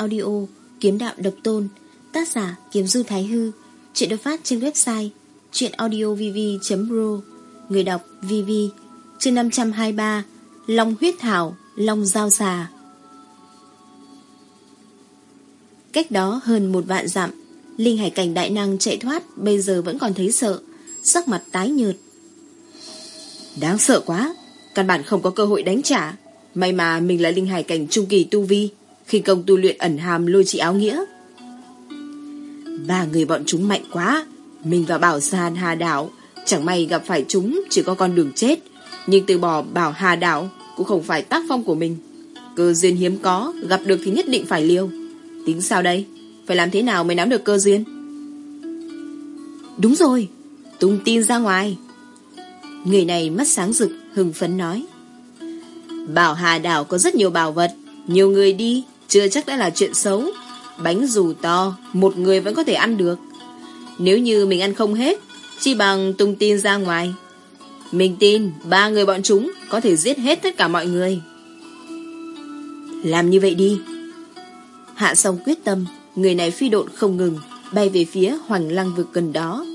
audio Kiếm Đạo Độc Tôn, Tác giả Kiếm Du Thái Hư, Chuyện được phát trên website Chuyện audiovv.ro Người đọc VV, Chương 523 Long huyết thảo, Long giao xà. Cách đó hơn một vạn dặm, Linh hải cảnh đại năng chạy thoát Bây giờ vẫn còn thấy sợ, Sắc mặt tái nhợt. Đáng sợ quá, Căn bản không có cơ hội đánh trả. May mà mình là linh hải cảnh trung kỳ tu vi. Khi công tu luyện ẩn hàm lôi chị áo nghĩa. Ba người bọn chúng mạnh quá, Mình và Bảo San Hà Đảo, Chẳng may gặp phải chúng Chỉ có con đường chết, Nhưng từ bỏ Bảo Hà Đảo Cũng không phải tác phong của mình. Cơ duyên hiếm có, Gặp được thì nhất định phải liêu Tính sao đây? Phải làm thế nào mới nắm được cơ duyên? Đúng rồi, Tung tin ra ngoài. Người này mắt sáng rực, Hưng phấn nói. Bảo Hà Đảo có rất nhiều bảo vật, Nhiều người đi chưa chắc đã là chuyện xấu. Bánh dù to, Một người vẫn có thể ăn được. Nếu như mình ăn không hết Chỉ bằng tung tin ra ngoài. Mình tin Ba người bọn chúng Có thể giết hết tất cả mọi người. Làm như vậy đi. Hạ xong quyết tâm, Người này phi độn không ngừng, Bay về phía hoành lăng vực gần đó.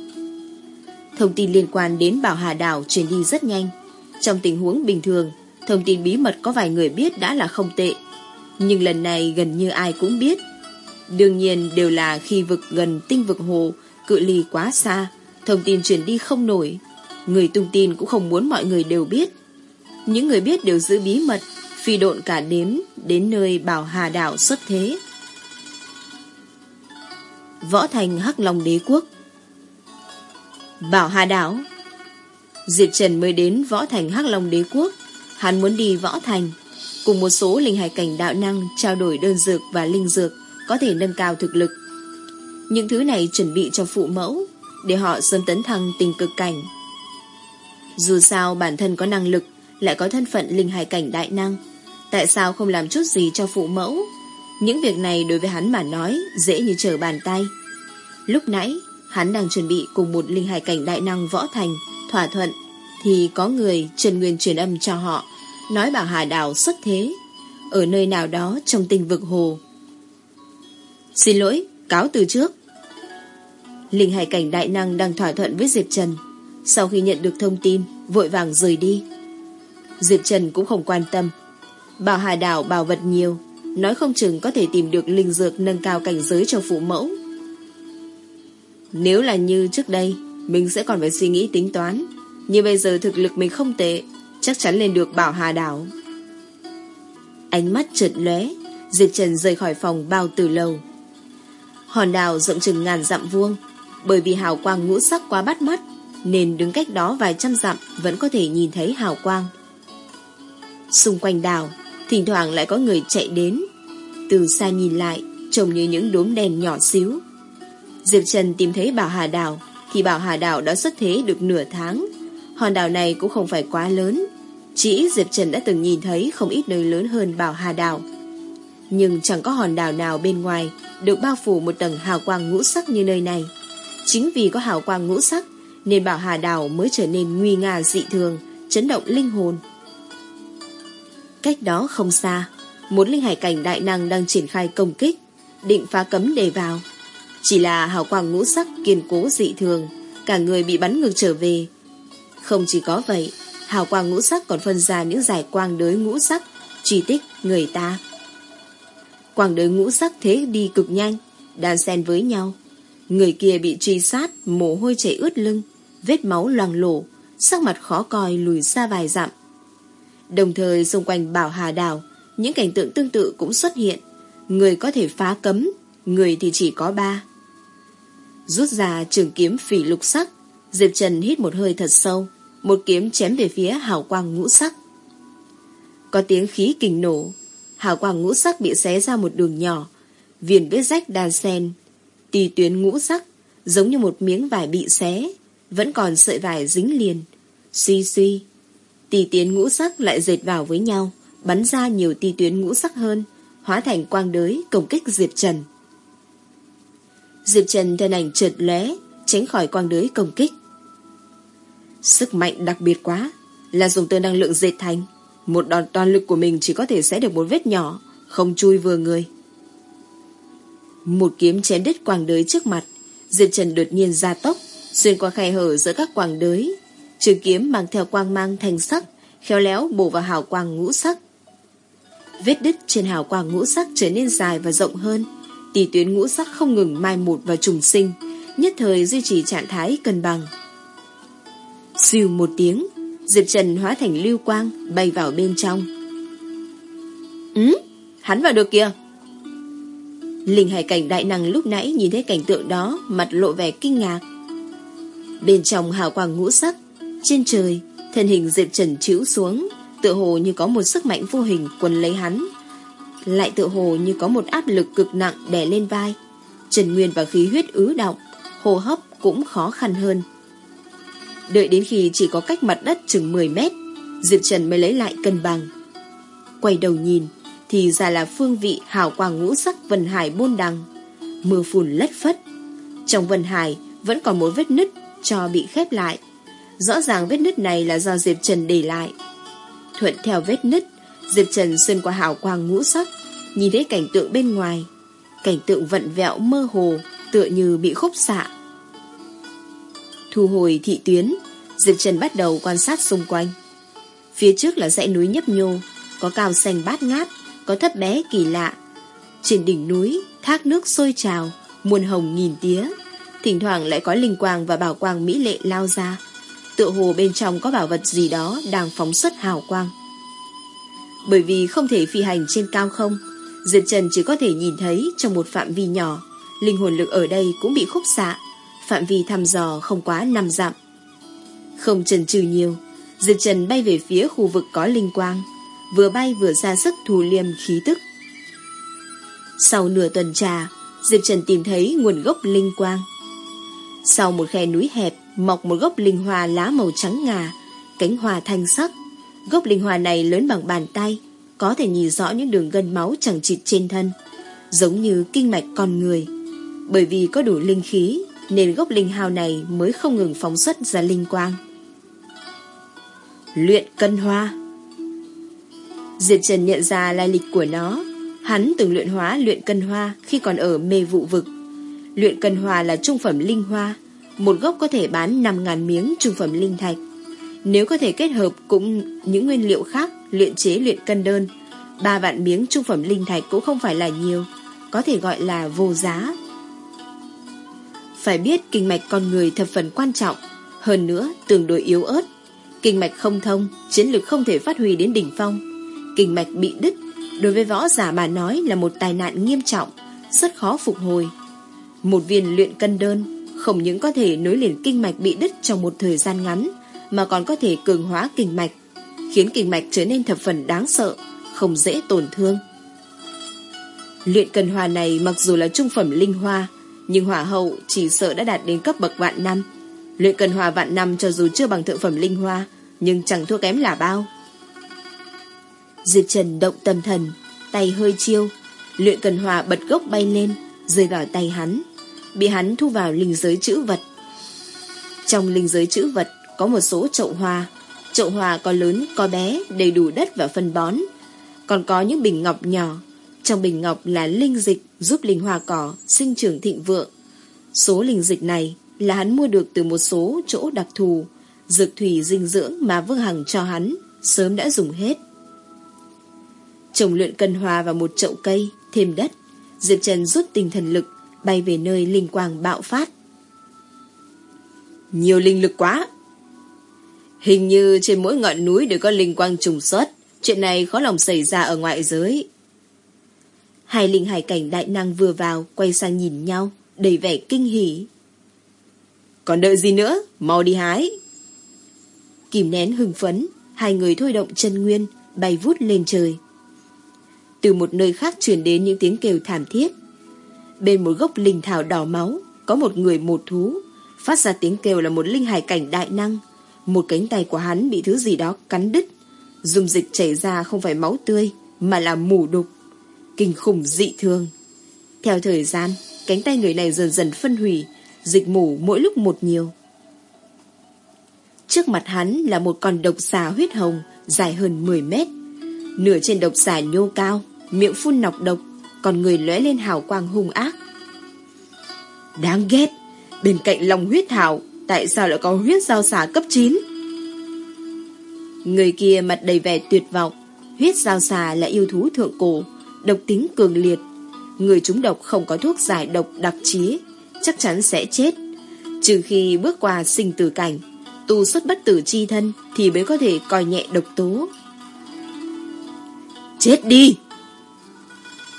Thông tin liên quan đến Bảo Hà Đảo truyền đi rất nhanh. Trong tình huống bình thường, Thông tin bí mật có vài người biết đã là không tệ. Nhưng lần này gần như ai cũng biết. Đương nhiên đều là khi vực gần tinh vực hồ, Cự ly quá xa, Thông tin truyền đi không nổi. Người tung tin cũng không muốn mọi người đều biết. Những người biết đều giữ bí mật, Phi độn cả đếm Đến nơi Bảo Hà Đảo xuất thế. Võ Thành Hắc Long Đế Quốc. Bảo Hà Đảo. Diệp Trần mới đến Võ Thành Hắc Long Đế Quốc. Hắn muốn đi Võ Thành. Cùng một số linh hải cảnh đạo năng Trao đổi đơn dược và linh dược Có thể nâng cao thực lực. Những thứ này chuẩn bị cho phụ mẫu, Để họ sớm tấn thăng tình cực cảnh. Dù sao bản thân có năng lực, Lại có thân phận linh hải cảnh đại năng, Tại sao không làm chút gì cho phụ mẫu? Những việc này đối với hắn mà nói Dễ như trở bàn tay. Lúc nãy, Hắn đang chuẩn bị cùng một linh hải cảnh đại năng võ thành, Thỏa thuận, Thì có người Trần Nguyên truyền âm cho họ. Nói bảo Hà Đào xuất thế. Ở nơi nào đó trong tinh vực hồ. Xin lỗi, Cáo từ trước. Linh hải cảnh đại năng đang thỏa thuận với Diệp Trần. Sau khi nhận được thông tin, Vội vàng rời đi. Diệp Trần cũng không quan tâm. Bảo Hà Đào bảo vật nhiều, Nói không chừng có thể tìm được linh dược Nâng cao cảnh giới cho phụ mẫu. Nếu là như trước đây, Mình sẽ còn phải suy nghĩ tính toán. Như bây giờ thực lực mình không tệ Chắc chắn lên được Bảo Hà Đảo. Ánh mắt chợt lóe, Diệp Trần rời khỏi phòng bao từ lâu. Hòn đảo rộng chừng ngàn dặm vuông, Bởi vì hào quang ngũ sắc quá bắt mắt, Nên đứng cách đó vài trăm dặm Vẫn có thể nhìn thấy hào quang. Xung quanh đảo, Thỉnh thoảng lại có người chạy đến. Từ xa nhìn lại, Trông như những đốm đèn nhỏ xíu. Diệp Trần tìm thấy Bảo Hà Đảo, Khi Bảo Hà Đảo đã xuất thế được nửa tháng, Hòn đảo này cũng không phải quá lớn. Chỉ Diệp Trần đã từng nhìn thấy Không ít nơi lớn hơn Bảo Hà Đảo. Nhưng chẳng có hòn đảo nào bên ngoài Được bao phủ một tầng hào quang ngũ sắc như nơi này. Chính vì có hào quang ngũ sắc, Nên Bảo Hà Đảo mới trở nên nguy nga dị thường, Chấn động linh hồn. Cách đó không xa, Một linh hải cảnh đại năng đang triển khai công kích, Định phá cấm để vào. Chỉ là hào quang ngũ sắc kiên cố dị thường, Cả người bị bắn ngược trở về. Không chỉ có vậy Hào quang ngũ sắc còn phân ra những giải quang đới ngũ sắc, chỉ tích người ta. Quang đới ngũ sắc thế đi cực nhanh, Đan xen với nhau. Người kia bị truy sát, Mồ hôi chảy ướt lưng, Vết máu loang lổ, Sắc mặt khó coi lùi xa vài dặm. Đồng thời, xung quanh Bảo Hà Đảo, Những cảnh tượng tương tự cũng xuất hiện. Người có thể phá cấm, Người thì chỉ có ba. Rút ra trường kiếm phỉ lục sắc, Diệp Trần hít một hơi thật sâu. Một kiếm chém về phía hào quang ngũ sắc. Có tiếng khí kình nổ. Hào quang ngũ sắc bị xé ra một đường nhỏ. Viền vết rách đan sen Tì tuyến ngũ sắc, Giống như một miếng vải bị xé, Vẫn còn sợi vải dính liền. Suy suy. Tì tuyến ngũ sắc lại dệt vào với nhau, Bắn ra nhiều tì tuyến ngũ sắc hơn, Hóa thành quang đới công kích Diệp Trần. Diệp Trần thân ảnh trượt lóe, Tránh khỏi quang đới công kích. Sức mạnh đặc biệt quá Là dùng tơ năng lượng dệt thành Một đòn toàn lực của mình chỉ có thể sẽ được một vết nhỏ Không chui vừa người Một kiếm chém đứt quàng đới trước mặt, diệt Trần đột nhiên ra tốc, xuyên qua khe hở giữa các quàng đới. Trường kiếm mang theo quang mang thành sắc, khéo léo bổ vào hào quang ngũ sắc. Vết đứt trên hào quang ngũ sắc trở nên dài và rộng hơn, tỷ tuyến ngũ sắc không ngừng mai một và trùng sinh, nhất thời duy trì trạng thái cân bằng xìu một tiếng, Diệp Trần hóa thành lưu quang bay vào bên trong. Ừ, hắn vào được kìa. Linh hải cảnh đại năng lúc nãy nhìn thấy cảnh tượng đó, mặt lộ vẻ kinh ngạc. Bên trong hào quang ngũ sắc, trên trời, thân hình Diệp Trần chịu xuống, tựa hồ như có một sức mạnh vô hình quần lấy hắn. Lại tựa hồ như có một áp lực cực nặng đè lên vai. Trần Nguyên và khí huyết ứ động, hô hấp cũng khó khăn hơn. Đợi đến khi chỉ có cách mặt đất chừng 10 mét, Diệp Trần mới lấy lại cân bằng. Quay đầu nhìn, thì ra là phương vị hào quang ngũ sắc Vân Hải buôn đằng. Mưa phùn lất phất. Trong Vân Hải vẫn còn một vết nứt cho bị khép lại. Rõ ràng vết nứt này là do Diệp Trần để lại. Thuận theo vết nứt, Diệp Trần xuyên qua hào quang ngũ sắc, nhìn thấy cảnh tượng bên ngoài. Cảnh tượng vận vẹo mơ hồ, tựa như bị khúc xạ. Thu hồi thị tuyến, Diệp Trần bắt đầu quan sát xung quanh. Phía trước là dãy núi nhấp nhô, có cao xanh bát ngát, có thấp bé kỳ lạ. Trên đỉnh núi, thác nước sôi trào, muôn hồng nghìn tía. Thỉnh thoảng lại có linh quang và bảo quang mỹ lệ lao ra. Tựa hồ bên trong có bảo vật gì đó đang phóng xuất hào quang. Bởi vì không thể phi hành trên cao không, Diệp Trần chỉ có thể nhìn thấy trong một phạm vi nhỏ. Linh hồn lực ở đây cũng bị khúc xạ, phạm vi thăm dò không quá 5 dặm. Không chần chừ nhiều, Diệp Trần bay về phía khu vực có linh quang, vừa bay vừa ra sức thù liêm khí tức. Sau nửa tuần trà, Diệp Trần tìm thấy nguồn gốc linh quang. Sau một khe núi hẹp, mọc một gốc linh hoa lá màu trắng ngà, cánh hoa thanh sắc. Gốc linh hoa này lớn bằng bàn tay, có thể nhìn rõ những đường gân máu chẳng chịt trên thân, giống như kinh mạch con người. Bởi vì có đủ linh khí, nên gốc linh hào này mới không ngừng phóng xuất ra linh quang. Luyện cân hoa Diệp Trần nhận ra lai lịch của nó. Hắn từng luyện hóa luyện cân hoa khi còn ở mê vụ vực. Luyện cân hoa là trung phẩm linh hoa, một gốc có thể bán 5.000 miếng trung phẩm linh thạch. Nếu có thể kết hợp cũng những nguyên liệu khác luyện chế luyện cân đơn, ba vạn miếng trung phẩm linh thạch cũng không phải là nhiều, có thể gọi là vô giá. Phải biết kinh mạch con người thập phần quan trọng, hơn nữa tương đối yếu ớt. Kinh mạch không thông, chiến lược không thể phát huy đến đỉnh phong. Kinh mạch bị đứt, đối với võ giả mà nói là một tai nạn nghiêm trọng, rất khó phục hồi. Một viên luyện cân đơn không những có thể nối liền kinh mạch bị đứt trong một thời gian ngắn, mà còn có thể cường hóa kinh mạch, khiến kinh mạch trở nên thập phần đáng sợ, không dễ tổn thương. Luyện cân hòa này mặc dù là trung phẩm linh hoa, nhưng hỏa hậu chỉ sợ đã đạt đến cấp bậc vạn năm. Luyện cần hòa vạn năm cho dù chưa bằng thượng phẩm linh hoa, nhưng chẳng thua kém là bao. Diệp Trần động tâm thần, tay hơi chiêu, luyện cần hòa bật gốc bay lên, rơi vào tay hắn, bị hắn thu vào linh giới chữ vật. Trong linh giới chữ vật có một số chậu hoa, chậu hoa có lớn, có bé, đầy đủ đất và phân bón. Còn có những bình ngọc nhỏ, trong bình ngọc là linh dịch giúp linh hoa cỏ sinh trưởng thịnh vượng. Số linh dịch này là hắn mua được từ một số chỗ đặc thù, dược thủy dinh dưỡng mà Vương Hằng cho hắn, sớm đã dùng hết. Trồng luyện cân hoa vào một chậu cây, thêm đất, Diệp Trần rút tinh thần lực, bay về nơi linh quang bạo phát. Nhiều linh lực quá! Hình như trên mỗi ngọn núi đều có linh quang trùng xuất, chuyện này khó lòng xảy ra ở ngoại giới. Hai linh hải cảnh đại năng vừa vào, quay sang nhìn nhau, đầy vẻ kinh hỉ. Còn đợi gì nữa, mau đi hái. Kìm nén hưng phấn, hai người thôi động chân nguyên, bay vút lên trời. Từ một nơi khác truyền đến những tiếng kêu thảm thiết. Bên một gốc linh thảo đỏ máu, có một người một thú, phát ra tiếng kêu là một linh hải cảnh đại năng. Một cánh tay của hắn bị thứ gì đó cắn đứt, dùng dịch chảy ra không phải máu tươi, mà là mù đục kinh khủng dị thương. Theo thời gian, cánh tay người này dần dần phân hủy, dịch mủ mỗi lúc một nhiều. Trước mặt hắn là một con độc xà huyết hồng dài hơn 10 mét. Nửa trên độc xà nhô cao, miệng phun nọc độc, còn người lóe lên hào quang hung ác. Đáng ghét, bên cạnh lòng huyết thảo, tại sao lại có huyết giao xà cấp 9? Người kia mặt đầy vẻ tuyệt vọng, huyết giao xà là yêu thú thượng cổ, độc tính cường liệt. Người chúng độc không có thuốc giải độc đặc chế, chắc chắn sẽ chết. Trừ khi bước qua sinh tử cảnh, tu xuất bất tử chi thân thì mới có thể coi nhẹ độc tố. Chết đi!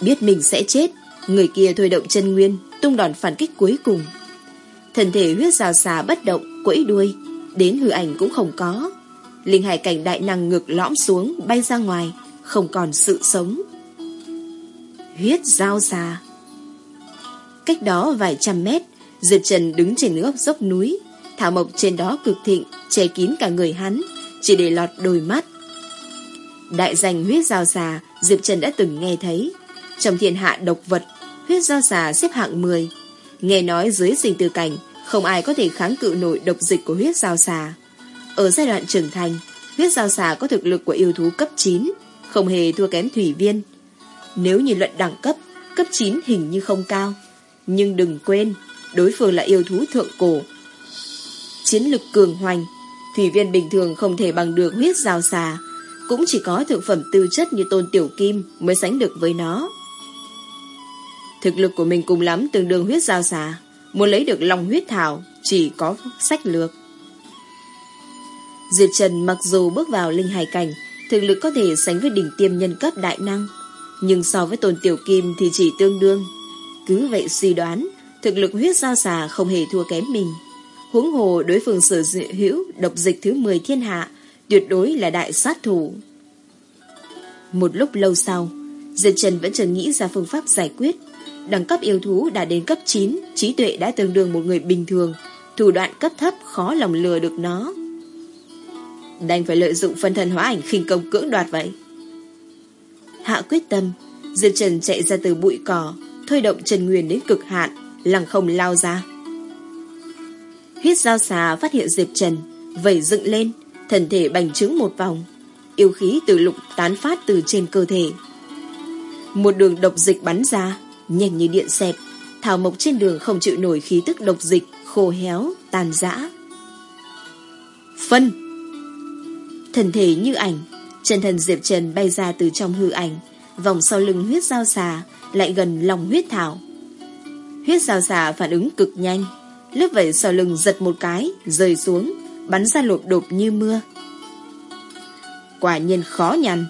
Biết mình sẽ chết, người kia thôi động chân nguyên, tung đòn phản kích cuối cùng. Thân thể huyết rào xà bất động, quẫy đuôi, đến hư ảnh cũng không có. Linh hải cảnh đại năng ngực lõm xuống, bay ra ngoài, không còn sự sống. Huyết giao ra. Cách đó vài trăm mét, Diệp Trần đứng trên góc dốc núi, thảo mộc trên đó cực thịnh, che kín cả người hắn, chỉ để lọt đôi mắt. Đại danh huyết giao già Diệp Trần đã từng nghe thấy. Trong thiên hạ độc vật, huyết giao già xếp hạng 10. Nghe nói dưới sinh tử cảnh, không ai có thể kháng cự nổi độc dịch của huyết giao xà. Ở giai đoạn trưởng thành, huyết giao xà có thực lực của yêu thú cấp 9, không hề thua kém thủy viên. Nếu nhìn luận đẳng cấp, cấp 9 hình như không cao. Nhưng đừng quên, đối phương là yêu thú thượng cổ. Chiến lực cường hoành, thủy viên bình thường không thể bằng được huyết giao xà, cũng chỉ có thượng phẩm tư chất như tôn tiểu kim mới sánh được với nó. Thực lực của mình cùng lắm tương đương huyết giao xà, muốn lấy được lòng huyết thảo chỉ có sách lược. Diệp Trần mặc dù bước vào linh hài cảnh, thực lực có thể sánh với đỉnh tiêm nhân cấp đại năng, nhưng so với tôn tiểu kim thì chỉ tương đương. Cứ vậy suy đoán, thực lực huyết giao xà không hề thua kém mình. Huống hồ đối phương sở hữu độc dịch thứ 10 thiên hạ, tuyệt đối là đại sát thủ. Một lúc lâu sau, Diệp Trần vẫn chưa nghĩ ra phương pháp giải quyết. Đẳng cấp yêu thú đã đến cấp 9, trí tuệ đã tương đương một người bình thường, thủ đoạn cấp thấp khó lòng lừa được nó. Đành phải lợi dụng phân thân hóa ảnh khinh công cưỡng đoạt vậy. Hạ quyết tâm, Diệp Trần chạy ra từ bụi cỏ, thôi động Trần Nguyên đến cực hạn, lăng không lao ra. Huyết giao xà phát hiện Diệp Trần, vẩy dựng lên, thân thể bành trướng một vòng, yêu khí từ lục tán phát từ trên cơ thể. Một đường độc dịch bắn ra, nhanh như điện xẹp, thảo mộc trên đường không chịu nổi khí tức độc dịch, khô héo, tàn rã. Phân Thần thể như ảnh, chân thần Diệp Trần bay ra từ trong hư ảnh, vòng sau lưng huyết giao xà, lại gần lòng huyết thảo. Huyết giao xà phản ứng cực nhanh, lớp vẩy sau lưng giật một cái, rơi xuống, bắn ra lộp đột như mưa. Quả nhiên khó nhằn.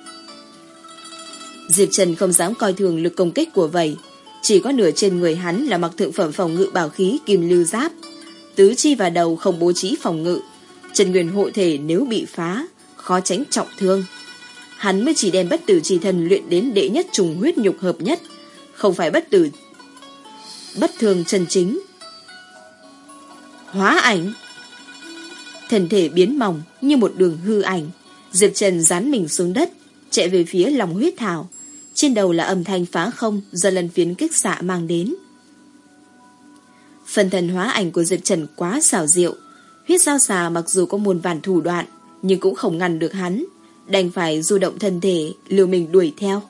Diệp Trần không dám coi thường lực công kích của vẩy chỉ có nửa trên người hắn là mặc thượng phẩm phòng ngự bảo khí kim lưu giáp. Tứ chi và đầu không bố trí phòng ngự, Trần Nguyên hộ thể nếu bị phá, khó tránh trọng thương. Hắn mới chỉ đem bất tử chi thần luyện đến đệ nhất trùng huyết nhục hợp nhất, không phải bất tử bất thường chân chính. Hóa ảnh Thần thể biến mỏng như một đường hư ảnh. Diệp Trần dán mình xuống đất, chạy về phía lòng huyết thảo. Trên đầu là âm thanh phá không do lần phiến kích xạ mang đến. Phần thần hóa ảnh của Diệp Trần quá xảo diệu. Huyết giao xà mặc dù có muôn vàn thủ đoạn, nhưng cũng không ngăn được hắn. Đành phải du động thân thể, liều mình đuổi theo.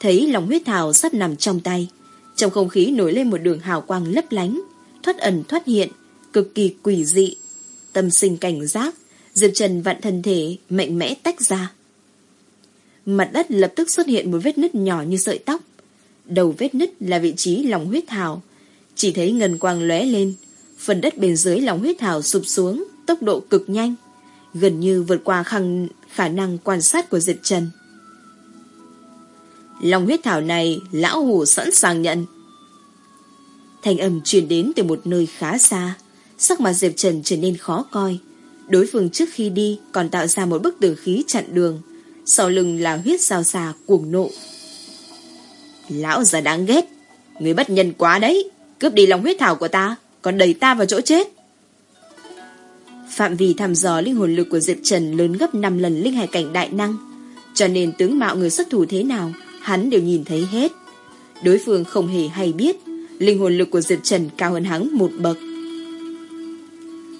Thấy lòng huyết thảo sắp nằm trong tay. Trong không khí nổi lên một đường hào quang lấp lánh, thoát ẩn thoát hiện, cực kỳ quỷ dị. Tâm sinh cảnh giác, Diệp Trần vặn thân thể, mạnh mẽ tách ra. Mặt đất lập tức xuất hiện một vết nứt nhỏ như sợi tóc. Đầu vết nứt là vị trí lòng huyết thảo. Chỉ thấy ngân quang lóe lên, phần đất bên dưới lòng huyết thảo sụp xuống, tốc độ cực nhanh, gần như vượt qua khăng, khả năng quan sát của Diệp Trần. Lòng huyết thảo này, lão hủ sẵn sàng nhận. Thành âm truyền đến từ một nơi khá xa, sắc mặt Diệp Trần trở nên khó coi. Đối phương trước khi đi còn tạo ra một bức tường khí chặn đường, sau lưng là huyết sao xà cuồng nộ. Lão già đáng ghét, người bất nhân quá đấy, cướp đi lòng huyết thảo của ta, còn đẩy ta vào chỗ chết. Phạm vi thăm dò linh hồn lực của Diệp Trần lớn gấp 5 lần linh hải cảnh đại năng, cho nên tướng mạo người xuất thủ thế nào, hắn đều nhìn thấy hết. Đối phương không hề hay biết, linh hồn lực của Diệp Trần cao hơn hắn một bậc.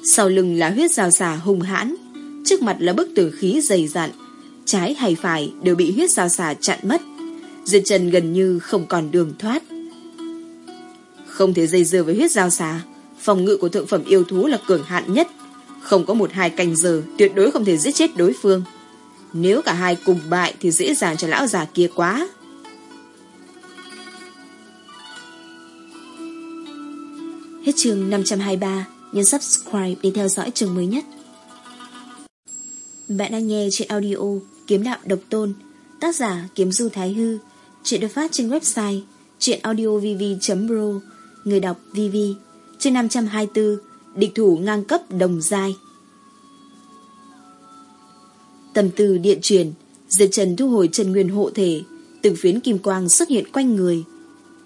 Sau lưng là huyết rào xà hung hãn, trước mặt là bức tường khí dày dặn, trái hay phải đều bị huyết rào xà chặn mất. Diệp Trần gần như không còn đường thoát. Không thể dây dưa với huyết giao xà Phòng ngự của thượng phẩm yêu thú là cường hạn nhất không có một hai canh giờ, Tuyệt đối không thể giết chết đối phương. Nếu cả hai cùng bại Thì dễ dàng cho lão già kia quá. Hết chương 523 Nhấn subscribe để theo dõi chương mới nhất. Bạn đang nghe trên audio Kiếm đạo độc tôn, Tác giả Kiếm Du Thái Hư, Chuyện được phát trên website chuyenaudiovv.pro Người đọc VV Chương 524 Địch thủ ngang cấp đồng giai. Tầm từ điện truyền Diệp Trần thu hồi Trần Nguyên hộ thể, Từng phiến kim quang xuất hiện quanh người.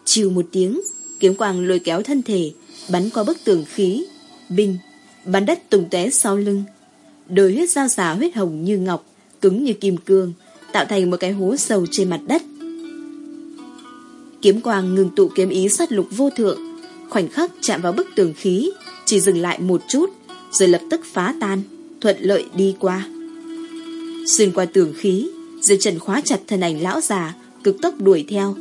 Chiều một tiếng, Kiếm quang lôi kéo thân thể, Bắn qua bức tường khí Binh Bắn đất tùng té sau lưng. Đôi huyết dao xà huyết hồng như ngọc, Cứng như kim cương, Tạo thành một cái hố sâu trên mặt đất. Kiếm quang ngừng tụ kiếm ý sát lục vô thượng Khoảnh khắc chạm vào bức tường khí, Chỉ dừng lại một chút, Rồi lập tức phá tan, Thuận lợi đi qua. Xuyên qua tường khí Diệp Trần khóa chặt thân ảnh lão già, Cực tốc đuổi theo.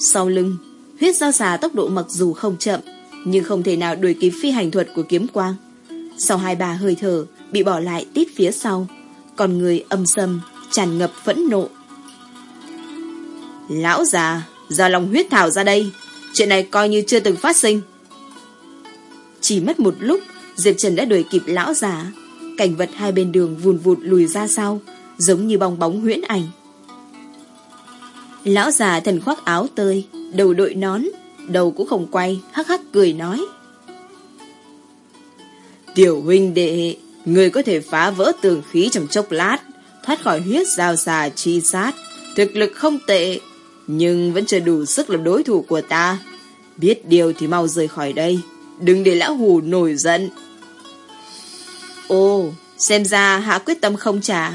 Sau lưng, Huyết giao xà tốc độ mặc dù không chậm, Nhưng không thể nào đuổi kịp phi hành thuật của kiếm quang. Sau hai bà hơi thở, Bị bỏ lại tít phía sau, Còn người âm sâm tràn ngập phẫn nộ. Lão già Giao lòng huyết thảo ra đây Chuyện này coi như chưa từng phát sinh. Chỉ mất một lúc, Diệp Trần đã đuổi kịp lão già. Cảnh vật hai bên đường vùn vụt lùi ra sau, Giống như bong bóng huyễn ảnh. Lão già thần khoác áo tơi, Đầu đội nón, Đầu cũng không quay, Hắc hắc cười nói. Tiểu huynh đệ, Người có thể phá vỡ tường khí trong chốc lát, Thoát khỏi huyết giao xà chi sát, Thực lực không tệ, nhưng vẫn chưa đủ sức làm đối thủ của ta. Biết điều thì mau rời khỏi đây, đừng để lão hù nổi giận. Ồ, xem ra hạ quyết tâm không trả.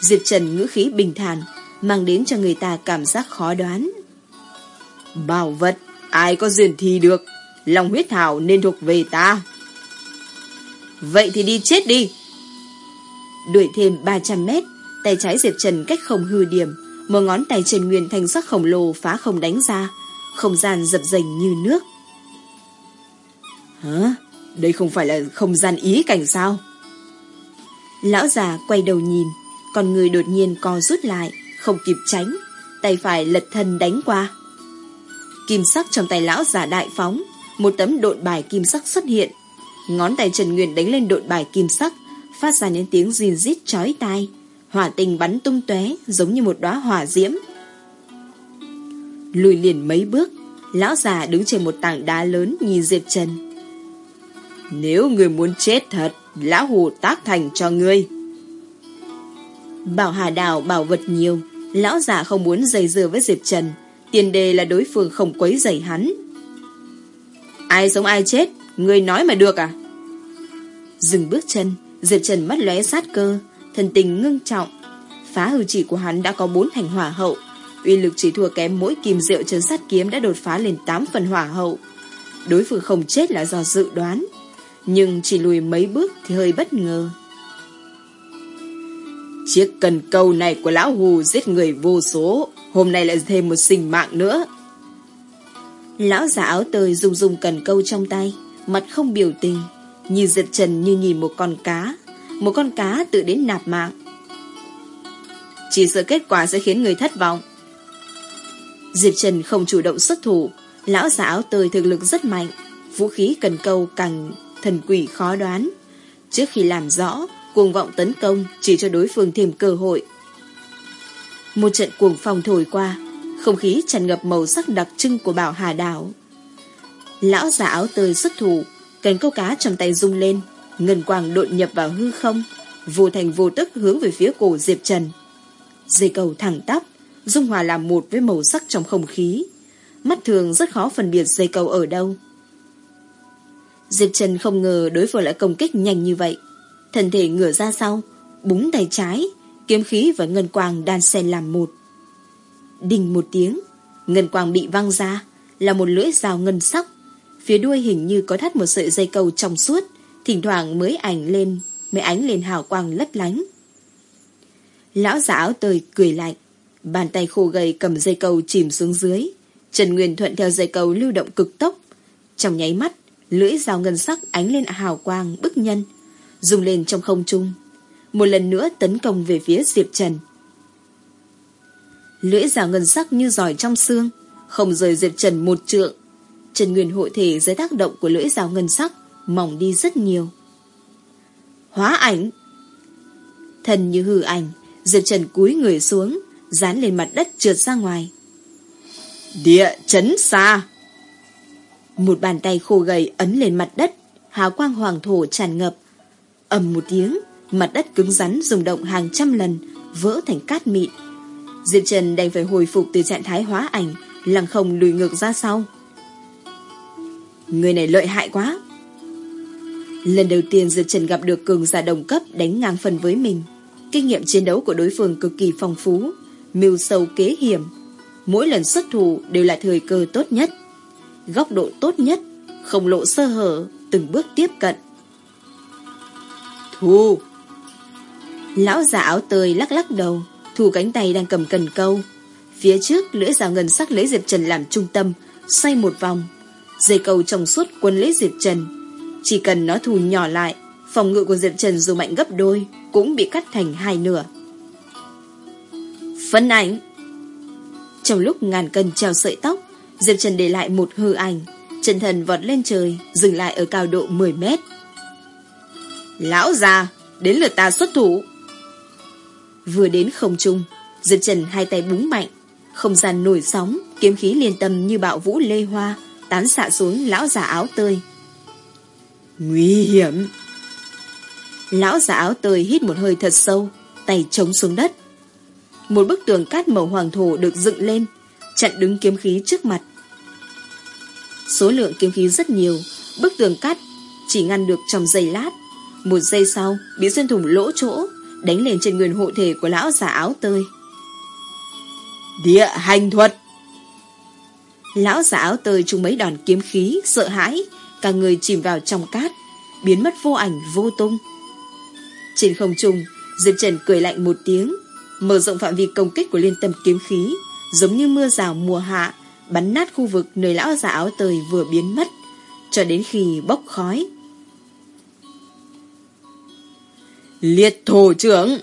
Diệp Trần ngữ khí bình thản, mang đến cho người ta cảm giác khó đoán. Bảo vật, ai có duyên thì được, lòng huyết thảo nên thuộc về ta. Vậy thì đi chết đi. Đuổi thêm 300 mét, tay trái Diệp Trần cách không hư điểm, một ngón tay Trần Nguyên thành sắc khổng lồ phá không đánh ra, không gian dập dềnh như nước. Hả? Đây không phải là không gian ý cảnh sao? Lão già quay đầu nhìn, còn người đột nhiên co rút lại, không kịp tránh, tay phải lật thân đánh qua. Kim sắc trong tay lão già đại phóng, một tấm độn bài kim sắc xuất hiện. Ngón tay Trần Nguyên đánh lên độn bài kim sắc, phát ra những tiếng rin rít chói tai hỏa tình bắn tung tóe giống như một đóa hỏa diễm. Lùi liền mấy bước, lão già đứng trên một tảng đá lớn nhìn Diệp Trần. Nếu người muốn chết thật, lão hù tác thành cho ngươi. Bảo Hà Đào bảo vật nhiều, lão già không muốn dày dừa với Diệp Trần, tiền đề là đối phương không quấy dày hắn. Ai sống ai chết, ngươi nói mà được à? Dừng bước chân, Diệp Trần mắt lóe sát cơ, thần tình ngưng trọng. Phá hư chỉ của hắn đã có bốn thành hỏa hậu, uy lực chỉ thua kém mỗi kim rượu chấn sát kiếm đã đột phá lên 8 phần hỏa hậu. Đối phương không chết là do dự đoán, nhưng chỉ lùi mấy bước thì hơi bất ngờ. Chiếc cần câu này của lão hù giết người vô số, hôm nay lại thêm một sinh mạng nữa. Lão giả áo tơi dùng dùng cần câu trong tay, mặt không biểu tình, như giật trần như nhìn một con cá, một con cá tự đến nạp mạng. Chỉ sợ kết quả sẽ khiến người thất vọng. Diệp Trần không chủ động xuất thủ, lão giả áo tơi thực lực rất mạnh, vũ khí cần câu càng thần quỷ khó đoán. Trước khi làm rõ, cuồng vọng tấn công chỉ cho đối phương thêm cơ hội. Một trận cuồng phong thổi qua, không khí tràn ngập màu sắc đặc trưng của bảo hà đảo. Lão giả áo tơi xuất thủ, cần câu cá trong tay rung lên, Ngân quang đột nhập vào hư không, vô thành vô tức hướng về phía cổ Diệp Trần. Dây cầu thẳng tắp, dung hòa làm một với màu sắc trong không khí. Mắt thường rất khó phân biệt dây cầu ở đâu. Diệp Trần không ngờ đối phương lại công kích nhanh như vậy. Thân thể ngửa ra sau, búng tay trái, kiếm khí và ngân quang đan xen làm một. Đình một tiếng, ngân quang bị văng ra, là một lưỡi rào ngân sắc. Phía đuôi hình như có thắt một sợi dây cầu trong suốt, thỉnh thoảng mới ảnh lên, mới ánh lên hào quang lấp lánh. Lão giả áo tơi cười lạnh, bàn tay khô gầy cầm dây câu chìm xuống dưới, Trần Nguyên thuận theo dây cầu lưu động cực tốc. Trong nháy mắt, lưỡi dao ngân sắc ánh lên hào quang bức nhân, dùng lên trong không trung. Một lần nữa tấn công về phía Diệp Trần. Lưỡi dao ngân sắc như giỏi trong xương, không rời Diệp Trần một trượng. Trần Nguyên hội thể dưới tác động của lưỡi dao ngân sắc, mỏng đi rất nhiều. Hóa ảnh Thần như hư ảnh, Diệp Trần cúi người xuống, dán lên mặt đất trượt ra ngoài. Địa chấn xa Một bàn tay khô gầy ấn lên mặt đất, hào quang hoàng thổ tràn ngập. ầm một tiếng, mặt đất cứng rắn rung động hàng trăm lần, vỡ thành cát mịn. Diệp Trần đành phải hồi phục từ trạng thái hóa ảnh, lăng không lùi ngược ra sau. Người này lợi hại quá. Lần đầu tiên Diệp Trần gặp được cường giả đồng cấp đánh ngang phần với mình. Kinh nghiệm chiến đấu của đối phương cực kỳ phong phú, mưu sâu kế hiểm. Mỗi lần xuất thủ đều là thời cơ tốt nhất, góc độ tốt nhất, không lộ sơ hở, từng bước tiếp cận. Thu! Lão già áo tơi lắc lắc đầu, thu cánh tay đang cầm cần câu. Phía trước lưỡi dao ngân sắc lấy Diệp Trần làm trung tâm, xoay một vòng. Dây câu trong suốt quân lấy Diệp Trần. Chỉ cần nó thù nhỏ lại, phòng ngự của Diệp Trần dù mạnh gấp đôi, cũng bị cắt thành hai nửa. Phân ảnh Trong lúc ngàn cân treo sợi tóc, Diệp Trần để lại một hư ảnh, chân thần vọt lên trời, dừng lại ở cao độ 10 mét. Lão già, đến lượt ta xuất thủ. Vừa đến không trung, Diệp Trần hai tay búng mạnh, không gian nổi sóng, kiếm khí liên tâm như bạo vũ lê hoa, tán xạ xuống lão già áo tơi. Nguy hiểm! Lão già áo tơi hít một hơi thật sâu, tay chống xuống đất. Một bức tường cát màu hoàng thổ được dựng lên, chặn đứng kiếm khí trước mặt. Số lượng kiếm khí rất nhiều, bức tường cát chỉ ngăn được trong giây lát. Một giây sau, bị xuyên thủng lỗ chỗ, đánh lên trên nguyên hộ thể của lão già áo tơi. Địa hành thuật Lão già áo tơi trúng mấy đòn kiếm khí, sợ hãi, cả người chìm vào trong cát, biến mất vô ảnh vô tung. Trên không trung, Diệp Trần cười lạnh một tiếng, mở rộng phạm vi công kích của liên tâm kiếm khí, giống như mưa rào mùa hạ, bắn nát khu vực nơi lão già áo tơi vừa biến mất, cho đến khi bốc khói. Liệt thổ trưởng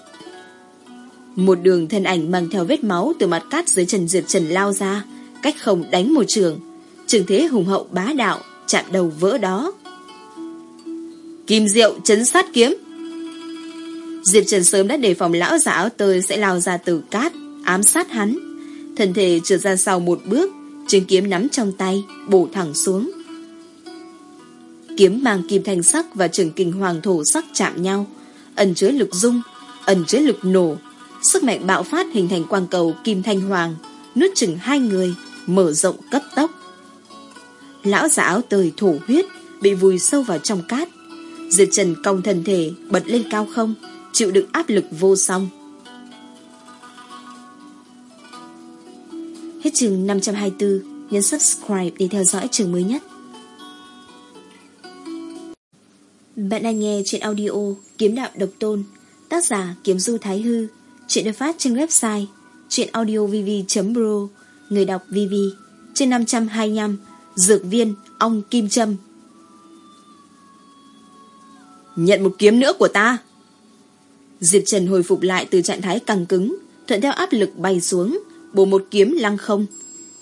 Một đường thân ảnh mang theo vết máu từ mặt cát dưới trần Diệp Trần lao ra, cách không đánh một trường. Trường thế hùng hậu bá đạo, chạm đầu vỡ đó. Kim diệu chấn sát kiếm Diệp Trần sớm đã đề phòng lão giả áo tơi sẽ lao ra từ cát, ám sát hắn. Thân thể trượt ra sau một bước, trường kiếm nắm trong tay, bổ thẳng xuống. Kiếm mang kim thanh sắc và trường kinh hoàng thổ sắc chạm nhau, ẩn chứa lực dung, ẩn chứa lực nổ. Sức mạnh bạo phát hình thành quang cầu kim thanh hoàng, nuốt chừng hai người, mở rộng cấp tốc. Lão giả áo tơi thổ huyết, bị vùi sâu vào trong cát. Diệp Trần cong thân thể, bật lên cao không, chịu đựng áp lực vô song. Hết chương 524, nhấn subscribe để theo dõi chương mới nhất. Bạn đang nghe chuyện audio Kiếm Đạo Độc Tôn, tác giả Kiếm Du Thái Hư, chuyện được phát trên website chuyenaudiovv.pro, người đọc VV, trên 525, Dược Viên, Ong Kim Trâm. Nhận một kiếm nữa của ta! Diệp Trần hồi phục lại từ trạng thái căng cứng, thuận theo áp lực bay xuống, bổ một kiếm lăng không.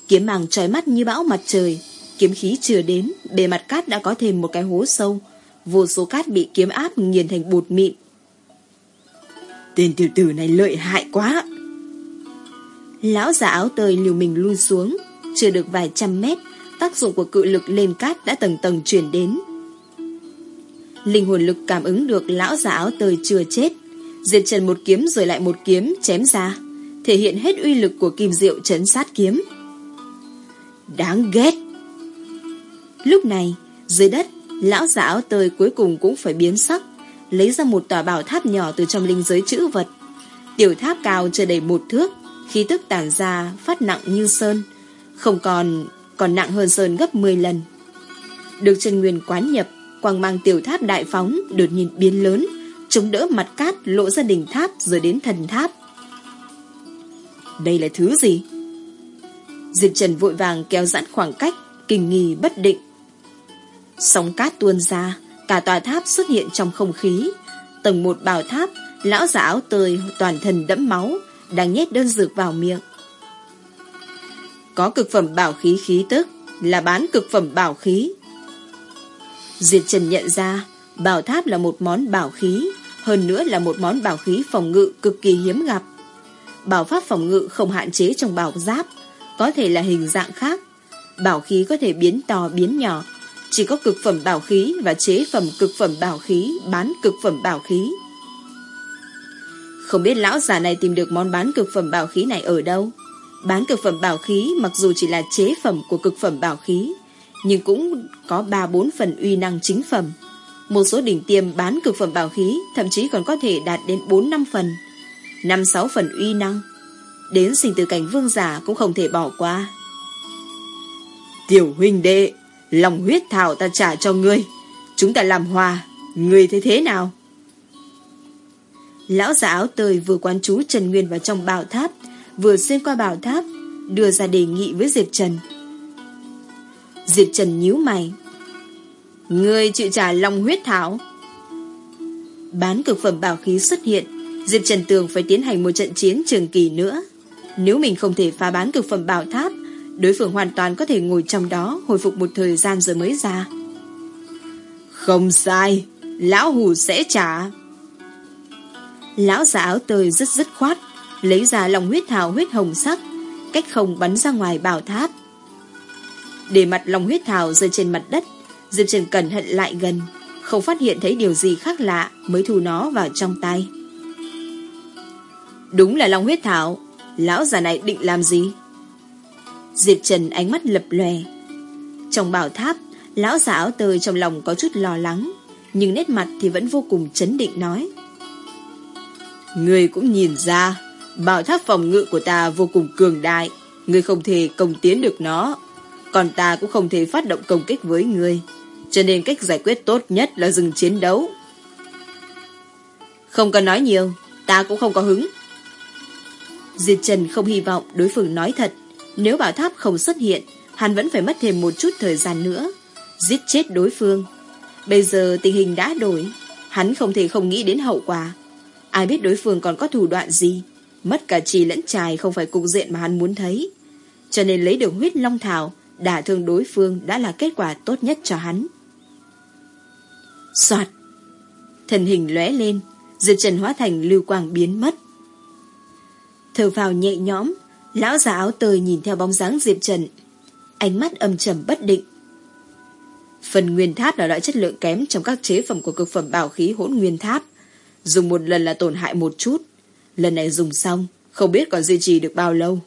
Kiếm màng trói mắt như bão mặt trời, kiếm khí chưa đến, bề mặt cát đã có thêm một cái hố sâu, vô số cát bị kiếm áp nghiền thành bột mịn. Tên tiểu tử này lợi hại quá! Lão già áo tơi liều mình lui xuống, chưa được vài trăm mét, tác dụng của cự lực lên cát đã tầng tầng chuyển đến. Linh hồn lực cảm ứng được lão già áo tơi chưa chết, Diệt trần một kiếm rồi lại một kiếm chém ra, thể hiện hết uy lực của kim diệu chấn sát kiếm. Đáng ghét! Lúc này, dưới đất, lão giả áo tơi cuối cùng cũng phải biến sắc, lấy ra một tòa bảo tháp nhỏ từ trong linh giới chữ vật. Tiểu tháp cao chưa đầy một thước, khí tức tản ra phát nặng như sơn, không còn còn nặng hơn sơn gấp 10 lần. Được chân nguyên quán nhập, quang mang tiểu tháp đại phóng đột nhiên biến lớn, chống đỡ mặt cát lộ ra đỉnh tháp rồi đến thần tháp. Đây là thứ gì? Diệp Trần vội vàng kéo giãn khoảng cách, kinh nghi bất định. Sóng cát tuôn ra, cả tòa tháp xuất hiện trong không khí. Tầng một bảo tháp, lão giả áo tươi toàn thân đẫm máu, đang nhét đơn dược vào miệng. Có cực phẩm bảo khí khí tức, là bán cực phẩm bảo khí. Diệp Trần nhận ra, bảo tháp là một món bảo khí, hơn nữa là một món bảo khí phòng ngự cực kỳ hiếm gặp. Bảo pháp phòng ngự không hạn chế trong bảo giáp, có thể là hình dạng khác. Bảo khí có thể biến to biến nhỏ, chỉ có cực phẩm bảo khí và chế phẩm cực phẩm bảo khí bán cực phẩm bảo khí. Không biết lão già này tìm được món bán cực phẩm bảo khí này ở đâu. Bán cực phẩm bảo khí mặc dù chỉ là chế phẩm của cực phẩm bảo khí, nhưng cũng có 3-4 phần uy năng chính phẩm. Một số đỉnh tiêm bán cực phẩm bảo khí thậm chí còn có thể đạt đến 4-5 phần, 5-6 phần uy năng. Đến sinh tử cảnh vương giả cũng không thể bỏ qua. Tiểu huynh đệ, lòng huyết thảo ta trả cho ngươi. Chúng ta làm hòa, ngươi thấy thế nào? Lão giả áo tơi vừa quan chú Trần Nguyên vào trong bảo tháp, vừa xuyên qua bảo tháp, đưa ra đề nghị với Diệp Trần. Diệp Trần nhíu mày. Người chịu trả lòng huyết thảo. Bán cực phẩm bảo khí xuất hiện, Diệp Trần Tường phải tiến hành một trận chiến trường kỳ nữa. Nếu mình không thể phá bán cực phẩm bảo tháp, đối phương hoàn toàn có thể ngồi trong đó hồi phục một thời gian rồi mới ra. Không sai, lão hủ sẽ trả. Lão giả áo tơi rất dứt khoát, lấy ra lòng huyết thảo huyết hồng sắc, cách không bắn ra ngoài bảo tháp. Để mặt lòng huyết thảo rơi trên mặt đất, Diệp Trần cẩn thận lại gần, không phát hiện thấy điều gì khác lạ mới thu nó vào trong tay. Đúng là Long huyết thảo, lão già này định làm gì? Diệp Trần ánh mắt lập lòe. Trong bảo tháp, lão già áo tơi trong lòng có chút lo lắng, nhưng nét mặt thì vẫn vô cùng chấn định nói. Người cũng nhìn ra, bảo tháp phòng ngự của ta vô cùng cường đại, người không thể công tiến được nó, còn ta cũng không thể phát động công kích với người, cho nên cách giải quyết tốt nhất là dừng chiến đấu. Không cần nói nhiều, ta cũng không có hứng. Diệt Trần không hy vọng đối phương nói thật, nếu bảo tháp không xuất hiện, hắn vẫn phải mất thêm một chút thời gian nữa, giết chết đối phương. Bây giờ tình hình đã đổi, hắn không thể không nghĩ đến hậu quả. Ai biết đối phương còn có thủ đoạn gì Mất cả trì lẫn trài không phải cục diện mà hắn muốn thấy Cho nên lấy được huyết long thảo Đả thương đối phương đã là kết quả tốt nhất cho hắn Soạt Thần hình lóe lên Diệp Trần hóa thành lưu quang biến mất Thở vào nhẹ nhõm Lão già áo tơi nhìn theo bóng dáng Diệp Trần Ánh mắt âm trầm bất định Phần nguyên tháp là loại chất lượng kém trong các chế phẩm của cực phẩm bảo khí hỗn nguyên tháp. Dùng một lần là tổn hại một chút. Lần này dùng xong, không biết còn duy trì được bao lâu.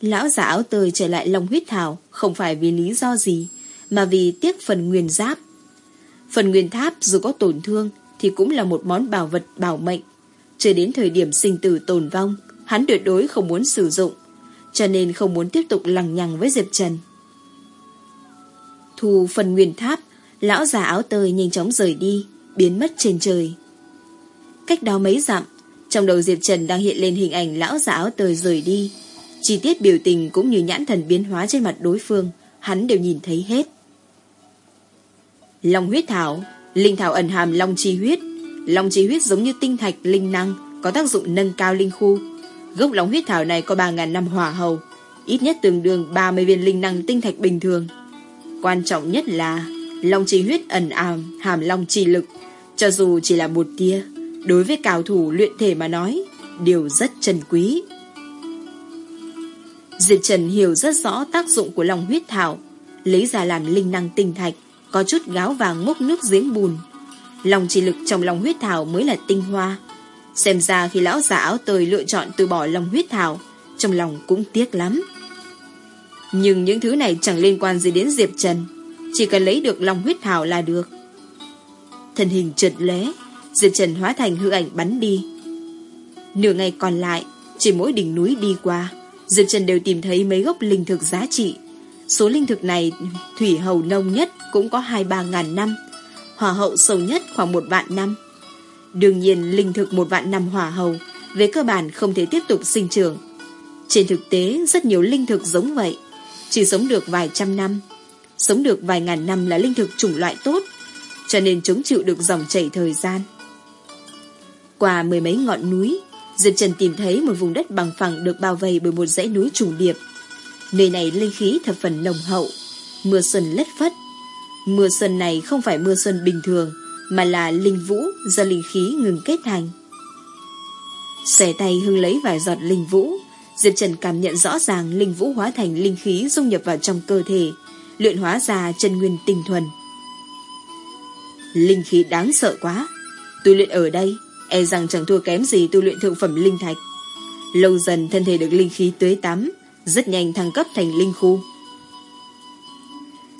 Lão giả áo tơi trở lại lòng huyết thảo không phải vì lý do gì, mà vì tiếc phần nguyên giáp. Phần nguyên tháp dù có tổn thương thì cũng là một món bảo vật bảo mệnh. Chưa đến thời điểm sinh tử tồn vong, hắn tuyệt đối không muốn sử dụng, cho nên không muốn tiếp tục lằng nhằng với Diệp Trần. Thu phần nguyên tháp, lão già áo tơi nhanh chóng rời đi, biến mất trên trời. Cách đó mấy dặm, trong đầu Diệp Trần đang hiện lên hình ảnh lão già áo tơi rời đi. Chi tiết biểu tình cũng như nhãn thần biến hóa trên mặt đối phương, hắn đều nhìn thấy hết. Long huyết thảo, linh thảo ẩn hàm long chi huyết. Long chi huyết giống như tinh thạch linh năng, có tác dụng nâng cao linh khu. Gốc long huyết thảo này có 3.000 năm hỏa hầu, ít nhất tương đương 30 viên linh năng tinh thạch bình thường. Quan trọng nhất là long chi huyết ẩn àm hàm long chi lực, cho dù chỉ là một tia, đối với cao thủ luyện thể mà nói, đều rất trân quý. Diệp Trần hiểu rất rõ tác dụng của lòng huyết thảo, lấy ra làm linh năng tinh thạch, có chút gáo vàng múc nước giếng bùn. Lòng chỉ lực trong lòng huyết thảo mới là tinh hoa. Xem ra khi lão giả áo tơi lựa chọn từ bỏ lòng huyết thảo, trong lòng cũng tiếc lắm. Nhưng những thứ này chẳng liên quan gì đến Diệp Trần, chỉ cần lấy được lòng huyết thảo là được. Thân hình trượt lé, Diệp Trần hóa thành hư ảnh bắn đi. Nửa ngày còn lại, chỉ mỗi đỉnh núi đi qua, Diệp Trần đều tìm thấy mấy gốc linh thực giá trị. Số linh thực này thủy hầu nông nhất cũng có 2-3 ngàn năm, hỏa hậu sâu nhất khoảng một vạn năm. Đương nhiên linh thực một vạn năm hỏa hầu về cơ bản không thể tiếp tục sinh trưởng. Trên thực tế, rất nhiều linh thực giống vậy, chỉ sống được vài trăm năm. Sống được vài ngàn năm là linh thực chủng loại tốt, cho nên chống chịu được dòng chảy thời gian. Qua mười mấy ngọn núi, Diệp Trần tìm thấy một vùng đất bằng phẳng được bao vây bởi một dãy núi trùng điệp. Nơi này linh khí thập phần nồng hậu, mưa xuân lất phất. Mưa xuân này không phải mưa xuân bình thường, mà là linh vũ do linh khí ngừng kết thành. Xòe tay hưng lấy vài giọt linh vũ, Diệp Trần cảm nhận rõ ràng linh vũ hóa thành linh khí dung nhập vào trong cơ thể, luyện hóa ra chân nguyên tinh thuần. Linh khí đáng sợ quá, tu luyện ở đây, e rằng chẳng thua kém gì tu luyện thượng phẩm linh thạch. Lâu dần thân thể được linh khí tưới tắm, rất nhanh thăng cấp thành linh khu.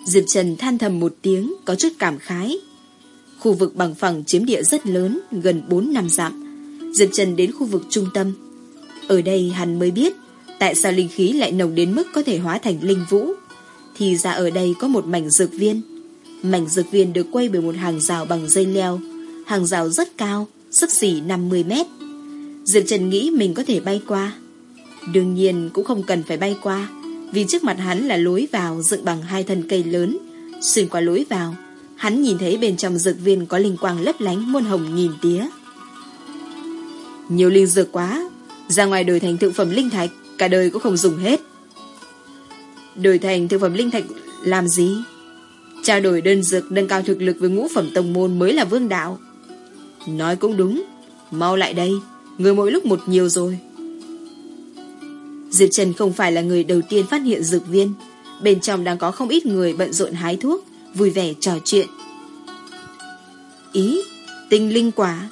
Diệp Trần than thầm một tiếng, có chút cảm khái. Khu vực bằng phẳng chiếm địa rất lớn, gần 4 năm dặm. Diệp Trần đến khu vực trung tâm. Ở đây hắn mới biết tại sao linh khí lại nồng đến mức có thể hóa thành linh vũ. Thì ra ở đây có một mảnh dược viên. Mảnh dược viên được quay bởi một hàng rào bằng dây leo. Hàng rào rất cao, sấp xỉ 50 mét. Diệp Trần nghĩ mình có thể bay qua. Đương nhiên cũng không cần phải bay qua, vì trước mặt hắn là lối vào dựng bằng hai thân cây lớn. Xuyên qua lối vào, hắn nhìn thấy bên trong dược viên có linh quang lấp lánh muôn hồng nghìn tía. Nhiều linh dược quá, ra ngoài đổi thành thượng phẩm linh thạch, cả đời cũng không dùng hết. Đổi thành thượng phẩm linh thạch làm gì? Trao đổi đơn dược nâng cao thực lực với ngũ phẩm tông môn mới là vương đạo. Nói cũng đúng, mau lại đây, người mỗi lúc một nhiều rồi. Diệp Trần không phải là người đầu tiên phát hiện dược viên, bên trong đang có không ít người bận rộn hái thuốc, vui vẻ trò chuyện. Ý, tinh linh quả,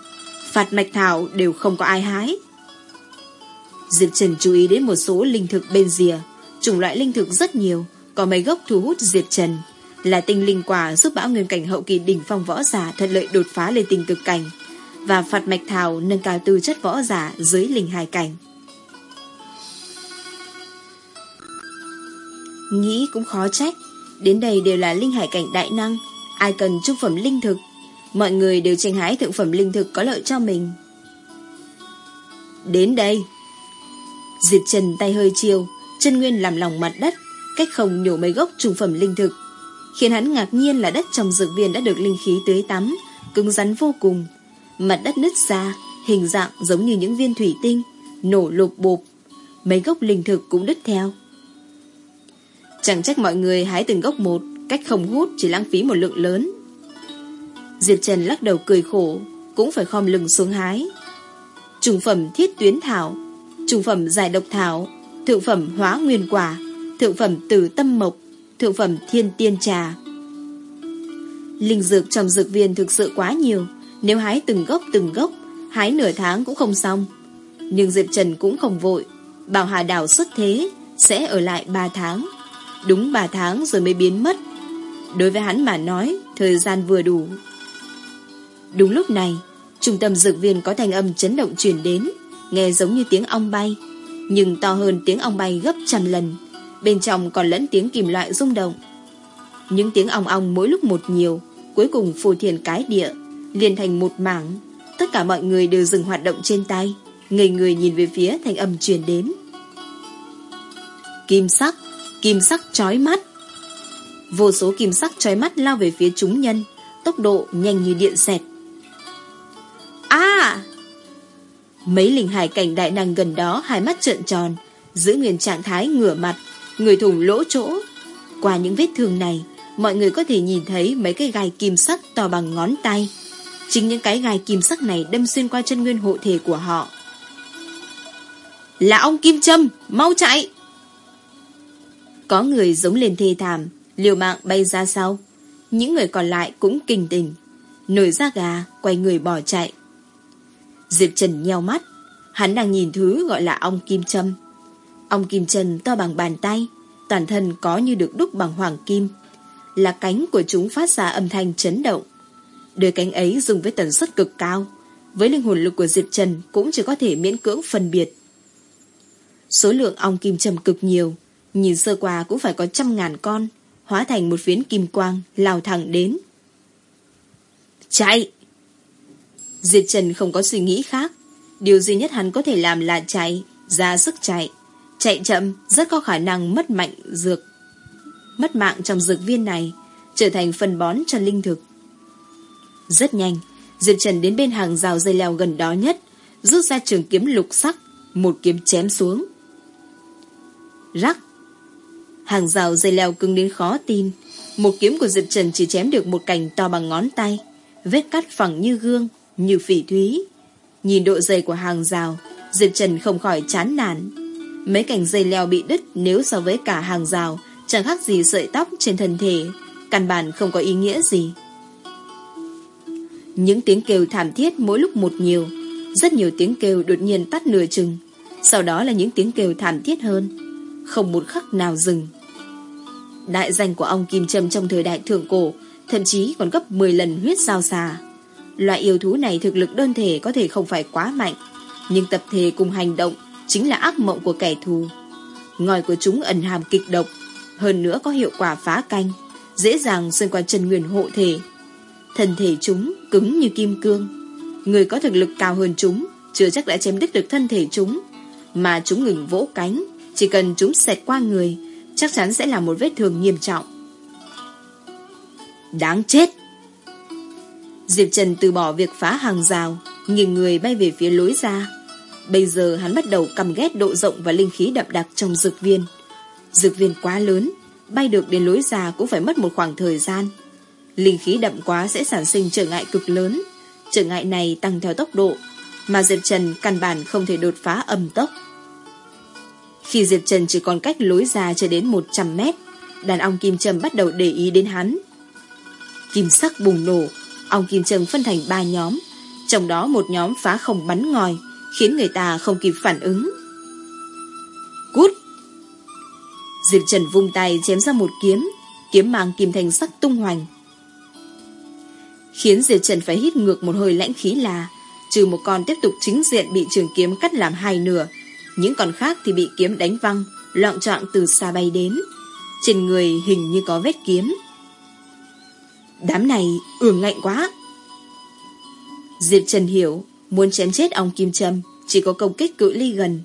phạt mạch thảo đều không có ai hái. Diệp Trần chú ý đến một số linh thực bên rìa, chủng loại linh thực rất nhiều, có mấy gốc thu hút Diệp Trần, là tinh linh quả giúp bão nguyên cảnh hậu kỳ đỉnh phong võ giả thuận lợi đột phá lên tinh cực cảnh, và phạt mạch thảo nâng cao tư chất võ giả dưới linh hài cảnh. Nghĩ cũng khó trách, đến đây đều là linh hải cảnh đại năng, ai cần trung phẩm linh thực, mọi người đều tranh hái thượng phẩm linh thực có lợi cho mình. Đến đây, Diệp Trần tay hơi chiều, chân nguyên làm lòng mặt đất, cách không nhổ mấy gốc trung phẩm linh thực. Khiến hắn ngạc nhiên là đất trong dược viên đã được linh khí tưới tắm, cứng rắn vô cùng. Mặt đất nứt ra, hình dạng giống như những viên thủy tinh, nổ lục bộp. Mấy gốc linh thực cũng đứt theo. Chẳng trách mọi người hái từng gốc một, cách không hút chỉ lãng phí một lượng lớn. Diệp Trần lắc đầu cười khổ, cũng phải khom lưng xuống hái. Trùng phẩm thiết tuyến thảo trùng phẩm giải độc thảo, thượng phẩm hóa nguyên quả, thượng phẩm tử tâm mộc, thượng phẩm thiên tiên trà. Linh dược trong dược viên thực sự quá nhiều, nếu hái từng gốc từng gốc, hái nửa tháng cũng không xong. Nhưng Diệp Trần cũng không vội, bảo Hà Đảo xuất thế, sẽ ở lại 3 tháng. Đúng 3 tháng rồi mới biến mất. Đối với hắn mà nói, thời gian vừa đủ. Đúng lúc này, trung tâm dược viên có thanh âm chấn động truyền đến nghe giống như tiếng ong bay, nhưng to hơn tiếng ong bay gấp trăm lần. Bên trong còn lẫn tiếng kìm loại rung động. Những tiếng ong ong mỗi lúc một nhiều, cuối cùng phù thiền cái địa, liền thành một mảng. Tất cả mọi người đều dừng hoạt động trên tay, ngây người nhìn về phía thanh âm truyền đến. Kim sắc, kim sắc chói mắt. Vô số kim sắc chói mắt lao về phía chúng nhân, tốc độ nhanh như điện xẹt. À! Mấy linh hải cảnh đại năng gần đó hai mắt trợn tròn, giữ nguyên trạng thái ngửa mặt, người thủng lỗ chỗ. Qua những vết thương này, mọi người có thể nhìn thấy mấy cái gai kim sắc to bằng ngón tay. Chính những cái gai kim sắc này đâm xuyên qua chân nguyên hộ thể của họ. Là ông Kim Trâm, mau chạy! Có người giống lên thê thảm, liều mạng bay ra sau. Những người còn lại cũng kinh tình. Nổi ra gà, quay người bỏ chạy. Diệp Trần nheo mắt. Hắn đang nhìn thứ gọi là ong kim châm. Ong kim châm to bằng bàn tay, toàn thân có như được đúc bằng hoàng kim. Là cánh của chúng phát ra âm thanh chấn động. Đôi cánh ấy dùng với tần suất cực cao. Với linh hồn lực của Diệp Trần cũng chỉ có thể miễn cưỡng phân biệt. Số lượng ong kim châm cực nhiều, nhìn sơ qua cũng phải có trăm ngàn con, hóa thành một phiến kim quang, lao thẳng đến. Chạy! Diệt Trần không có suy nghĩ khác. Điều duy nhất hắn có thể làm là chạy, ra sức chạy. Chạy chậm rất có khả năng mất mạnh dược Mất mạng trong dược viên này Trở thành phân bón cho linh thực Rất nhanh Diệp Trần đến bên hàng rào dây leo gần đó nhất Rút ra trường kiếm lục sắc Một kiếm chém xuống Rắc Hàng rào dây leo cứng đến khó tin. Một kiếm của Diệp Trần chỉ chém được một cành to bằng ngón tay, Vết cắt phẳng như gương, Như phỉ thúy. Nhìn độ dày của hàng rào, Diệp Trần không khỏi chán nản. Mấy cành dây leo bị đứt Nếu so với cả hàng rào, Chẳng khác gì sợi tóc trên thân thể, Căn bản không có ý nghĩa gì. Những tiếng kêu thảm thiết mỗi lúc một nhiều, Rất nhiều tiếng kêu đột nhiên tắt nửa chừng, Sau đó là những tiếng kêu thảm thiết hơn. Không một khắc nào dừng. Đại danh của ông Kim Trâm trong thời đại thượng cổ, Thậm chí còn gấp 10 lần huyết sao xà. Loại yêu thú này thực lực đơn thể có thể không phải quá mạnh, Nhưng tập thể cùng hành động Chính là ác mộng của kẻ thù. Ngòi của chúng ẩn hàm kịch độc, Hơn nữa có hiệu quả phá canh, Dễ dàng xuyên qua chân nguyên hộ thể. Thân thể chúng cứng như kim cương, Người có thực lực cao hơn chúng Chưa chắc đã chém đứt được thân thể chúng, Mà chúng ngừng vỗ cánh chỉ cần chúng xẹt qua người, Chắc chắn sẽ là một vết thương nghiêm trọng. Đáng chết! Diệp Trần từ bỏ việc phá hàng rào Nhìn người bay về phía lối ra. Bây giờ hắn bắt đầu cầm ghét độ rộng và linh khí đậm đặc trong dược viên. Dược viên quá lớn, Bay được đến lối ra cũng phải mất một khoảng thời gian. Linh khí đậm quá sẽ sản sinh trở ngại cực lớn. Trở ngại này tăng theo tốc độ, Mà Diệp Trần căn bản không thể đột phá âm tốc. Khi Diệp Trần chỉ còn cách lối ra chưa đến 100 mét, Đàn ong Kim châm bắt đầu để ý đến hắn. Kim sắc bùng nổ, Ong Kim châm phân thành ba nhóm, Trong đó một nhóm phá không bắn ngòi, Khiến người ta không kịp phản ứng. Cút! Diệp Trần vung tay chém ra một kiếm Kiếm mang kim thành sắc tung hoành. Khiến Diệp Trần phải hít ngược một hơi lãnh khí là, Trừ một con tiếp tục chính diện bị trường kiếm cắt làm hai nửa những con khác thì bị kiếm đánh văng Loạn trọng từ xa bay đến. Trên người hình như có vết kiếm. Đám này ương ngạnh quá. Diệp Trần hiểu Muốn chém chết ông Kim Trâm Chỉ có công kích cự ly gần.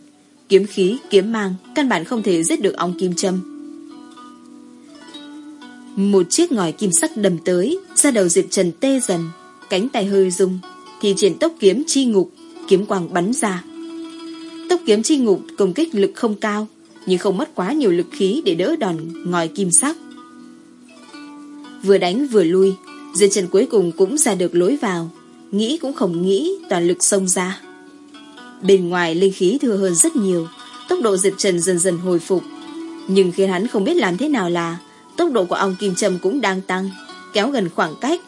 Kiếm khí, kiếm mang Căn bản không thể giết được ông Kim Trâm. Một chiếc ngòi kim sắc đầm tới Ra đầu Diệp Trần tê dần Cánh tay hơi rung Thì triển tốc kiếm chi ngục Kiếm quang bắn ra. Tốc kiếm chi ngục công kích lực không cao, Nhưng không mất quá nhiều lực khí Để đỡ đòn ngòi kim sắc. Vừa đánh vừa lui Diệp Trần cuối cùng cũng ra được lối vào, Nghĩ cũng không nghĩ Toàn lực xông ra. Bên ngoài linh khí thừa hơn rất nhiều, Tốc độ Diệp Trần dần dần hồi phục. Nhưng khiến hắn không biết làm thế nào là, Tốc độ của ông Kim Trâm cũng đang tăng, Kéo gần khoảng cách.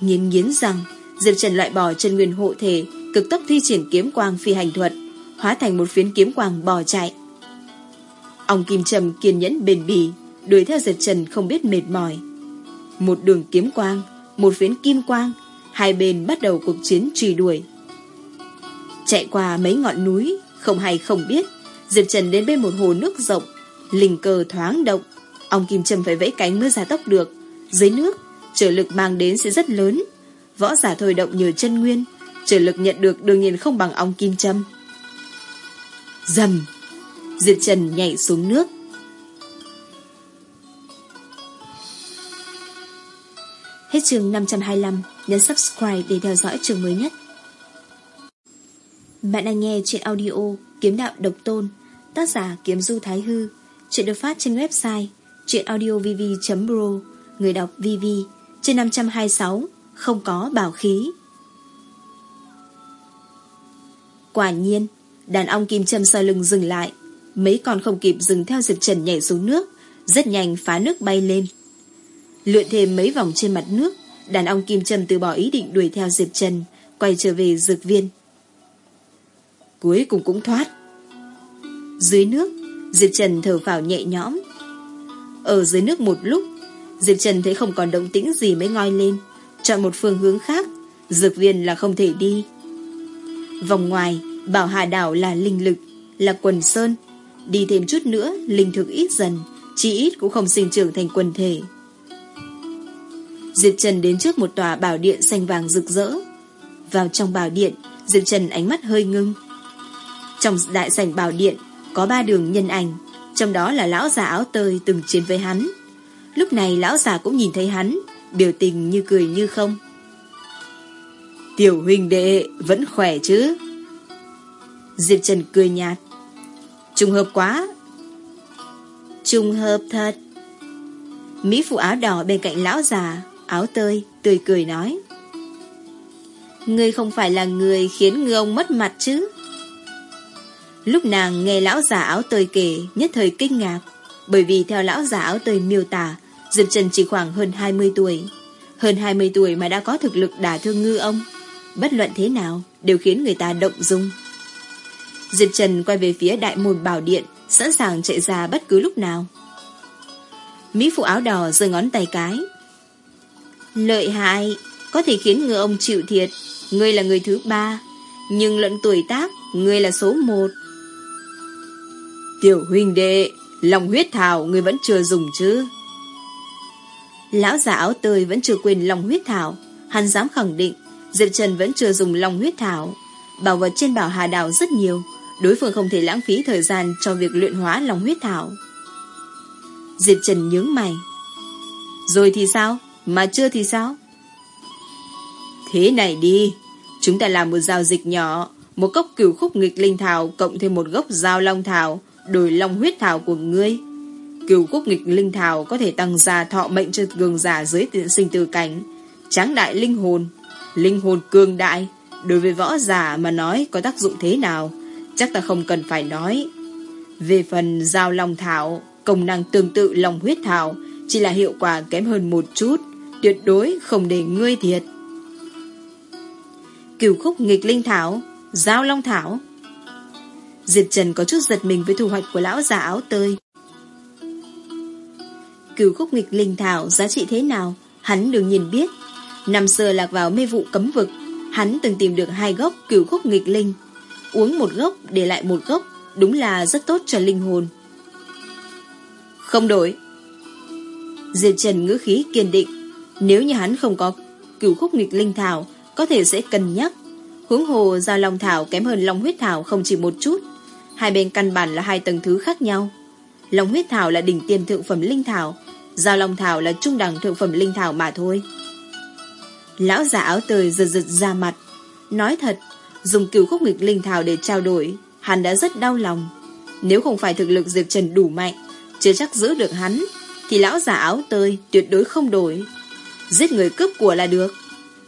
Nghiến nghiến rằng Diệp Trần loại bỏ chân nguyên hộ thể, Cực tốc thi triển kiếm quang phi hành thuật. Hóa thành một phiến kiếm quang bò chạy. Ông Kim Trầm kiên nhẫn bền bỉ, Đuổi theo Diệp Trần không biết mệt mỏi. Một đường kiếm quang, Một phiến kim quang, Hai bên bắt đầu cuộc chiến truy đuổi. Chạy qua mấy ngọn núi, Không hay không biết Diệp Trần đến bên một hồ nước rộng, Linh cơ thoáng động. Ông Kim Trầm phải vẫy cánh mới ra tốc được. Dưới nước, trở lực mang đến sẽ rất lớn. Võ giả thôi động nhờ chân nguyên, Trở lực nhận được đương nhiên không bằng ông Kim Trầm. Dầm. Diệp Trần nhảy xuống nước. Hết chương 525 Nhấn subscribe để theo dõi chương mới nhất. Bạn đang nghe chuyện audio Kiếm đạo độc tôn, Tác giả Kiếm Du Thái Hư. Chuyện được phát trên website chuyenaudiovv.pro Người đọc VV Trên 526 Không có bảo khí. Quả nhiên Đàn ong kim châm sau lưng dừng lại. Mấy con không kịp dừng theo Diệp Trần nhảy xuống nước, Rất nhanh phá nước bay lên. Lượn thêm mấy vòng trên mặt nước, Đàn ong kim châm từ bỏ ý định đuổi theo Diệp Trần, Quay trở về dược viên. Cuối cùng cũng thoát. Dưới nước Diệp Trần thở phào nhẹ nhõm. Ở dưới nước một lúc Diệp Trần thấy không còn động tĩnh gì mới ngoi lên, Chọn một phương hướng khác, Dược viên là không thể đi. Vòng ngoài Bảo Hà Đảo là linh lực Là quần sơn Đi thêm chút nữa Linh thực ít dần Chỉ ít cũng không sinh trưởng thành quần thể Diệp Trần đến trước một tòa bảo điện xanh vàng rực rỡ Vào trong bảo điện Diệp Trần ánh mắt hơi ngưng Trong đại sảnh bảo điện Có ba đường nhân ảnh, trong đó là lão già áo tơi từng chiến với hắn. Lúc này lão già cũng nhìn thấy hắn, biểu tình như cười như không. Tiểu huynh đệ vẫn khỏe chứ? Diệp Trần cười nhạt. Trùng hợp quá. Trùng hợp thật. Mỹ phụ áo đỏ bên cạnh lão già, áo tơi, tươi cười nói. Ngươi không phải là người khiến ngư ông mất mặt chứ? Lúc nàng nghe lão già áo tơi kể, nhất thời kinh ngạc, bởi vì theo lão già áo tơi miêu tả, Diệp Trần chỉ khoảng hơn 20 tuổi. Hơn 20 tuổi mà đã có thực lực đả thương ngư ông. Bất luận thế nào, đều khiến người ta động dung. Diệp Trần quay về phía đại môn bảo điện, sẵn sàng chạy ra bất cứ lúc nào. Mỹ phụ áo đỏ giơ ngón tay cái. Lợi hại, có thể khiến ngựa ông chịu thiệt. Ngươi là người thứ ba, nhưng luận tuổi tác, ngươi là số một. Tiểu huynh đệ, lòng huyết thảo ngươi vẫn chưa dùng chứ? Lão già áo tơi vẫn chưa quên lòng huyết thảo. Hắn dám khẳng định, Diệp Trần vẫn chưa dùng lòng huyết thảo. Bảo vật trên bảo hà đảo rất nhiều, đối phương không thể lãng phí thời gian cho việc luyện hóa lòng huyết thảo. Diệp Trần nhướng mày. Rồi thì sao? Mà chưa thì sao? Thế này đi, chúng ta làm một giao dịch nhỏ, một cốc cửu khúc nghịch linh thảo cộng thêm một gốc dao long thảo, đổi long huyết thảo của ngươi. Cửu khúc nghịch linh thảo có thể tăng gia thọ mệnh cho cường giả dưới tiện sinh tử cảnh, tráng đại linh hồn, linh hồn cường đại. Đối với võ giả mà nói có tác dụng thế nào, chắc ta không cần phải nói. Về phần giao long thảo, công năng tương tự lòng huyết thảo, chỉ là hiệu quả kém hơn một chút, tuyệt đối không để ngươi thiệt. Cửu khúc nghịch linh thảo, giao long thảo. Diệp Trần có chút giật mình với thu hoạch của lão già áo tơi. Cửu khúc nghịch linh thảo giá trị thế nào, hắn đương nhiên biết. Năm xưa lạc vào mê vụ cấm vực, hắn từng tìm được hai gốc cửu khúc nghịch linh. Uống một gốc để lại một gốc, đúng là rất tốt cho linh hồn. Không đổi. Diệp Trần ngữ khí kiên định, nếu như hắn không có cửu khúc nghịch linh thảo, có thể sẽ cân nhắc. Huống hồ giao long thảo kém hơn long huyết thảo không chỉ một chút. Hai bên căn bản là hai tầng thứ khác nhau. Long huyết thảo là đỉnh tiêm thượng phẩm linh thảo, giao long thảo là trung đẳng thượng phẩm linh thảo mà thôi. Lão già áo tơi giật giật ra mặt. Nói thật, dùng cửu khúc nghịch linh thảo để trao đổi, hắn đã rất đau lòng. Nếu không phải thực lực Diệp Trần đủ mạnh, chưa chắc giữ được hắn, thì lão giả áo tơi tuyệt đối không đổi. Giết người cướp của là được.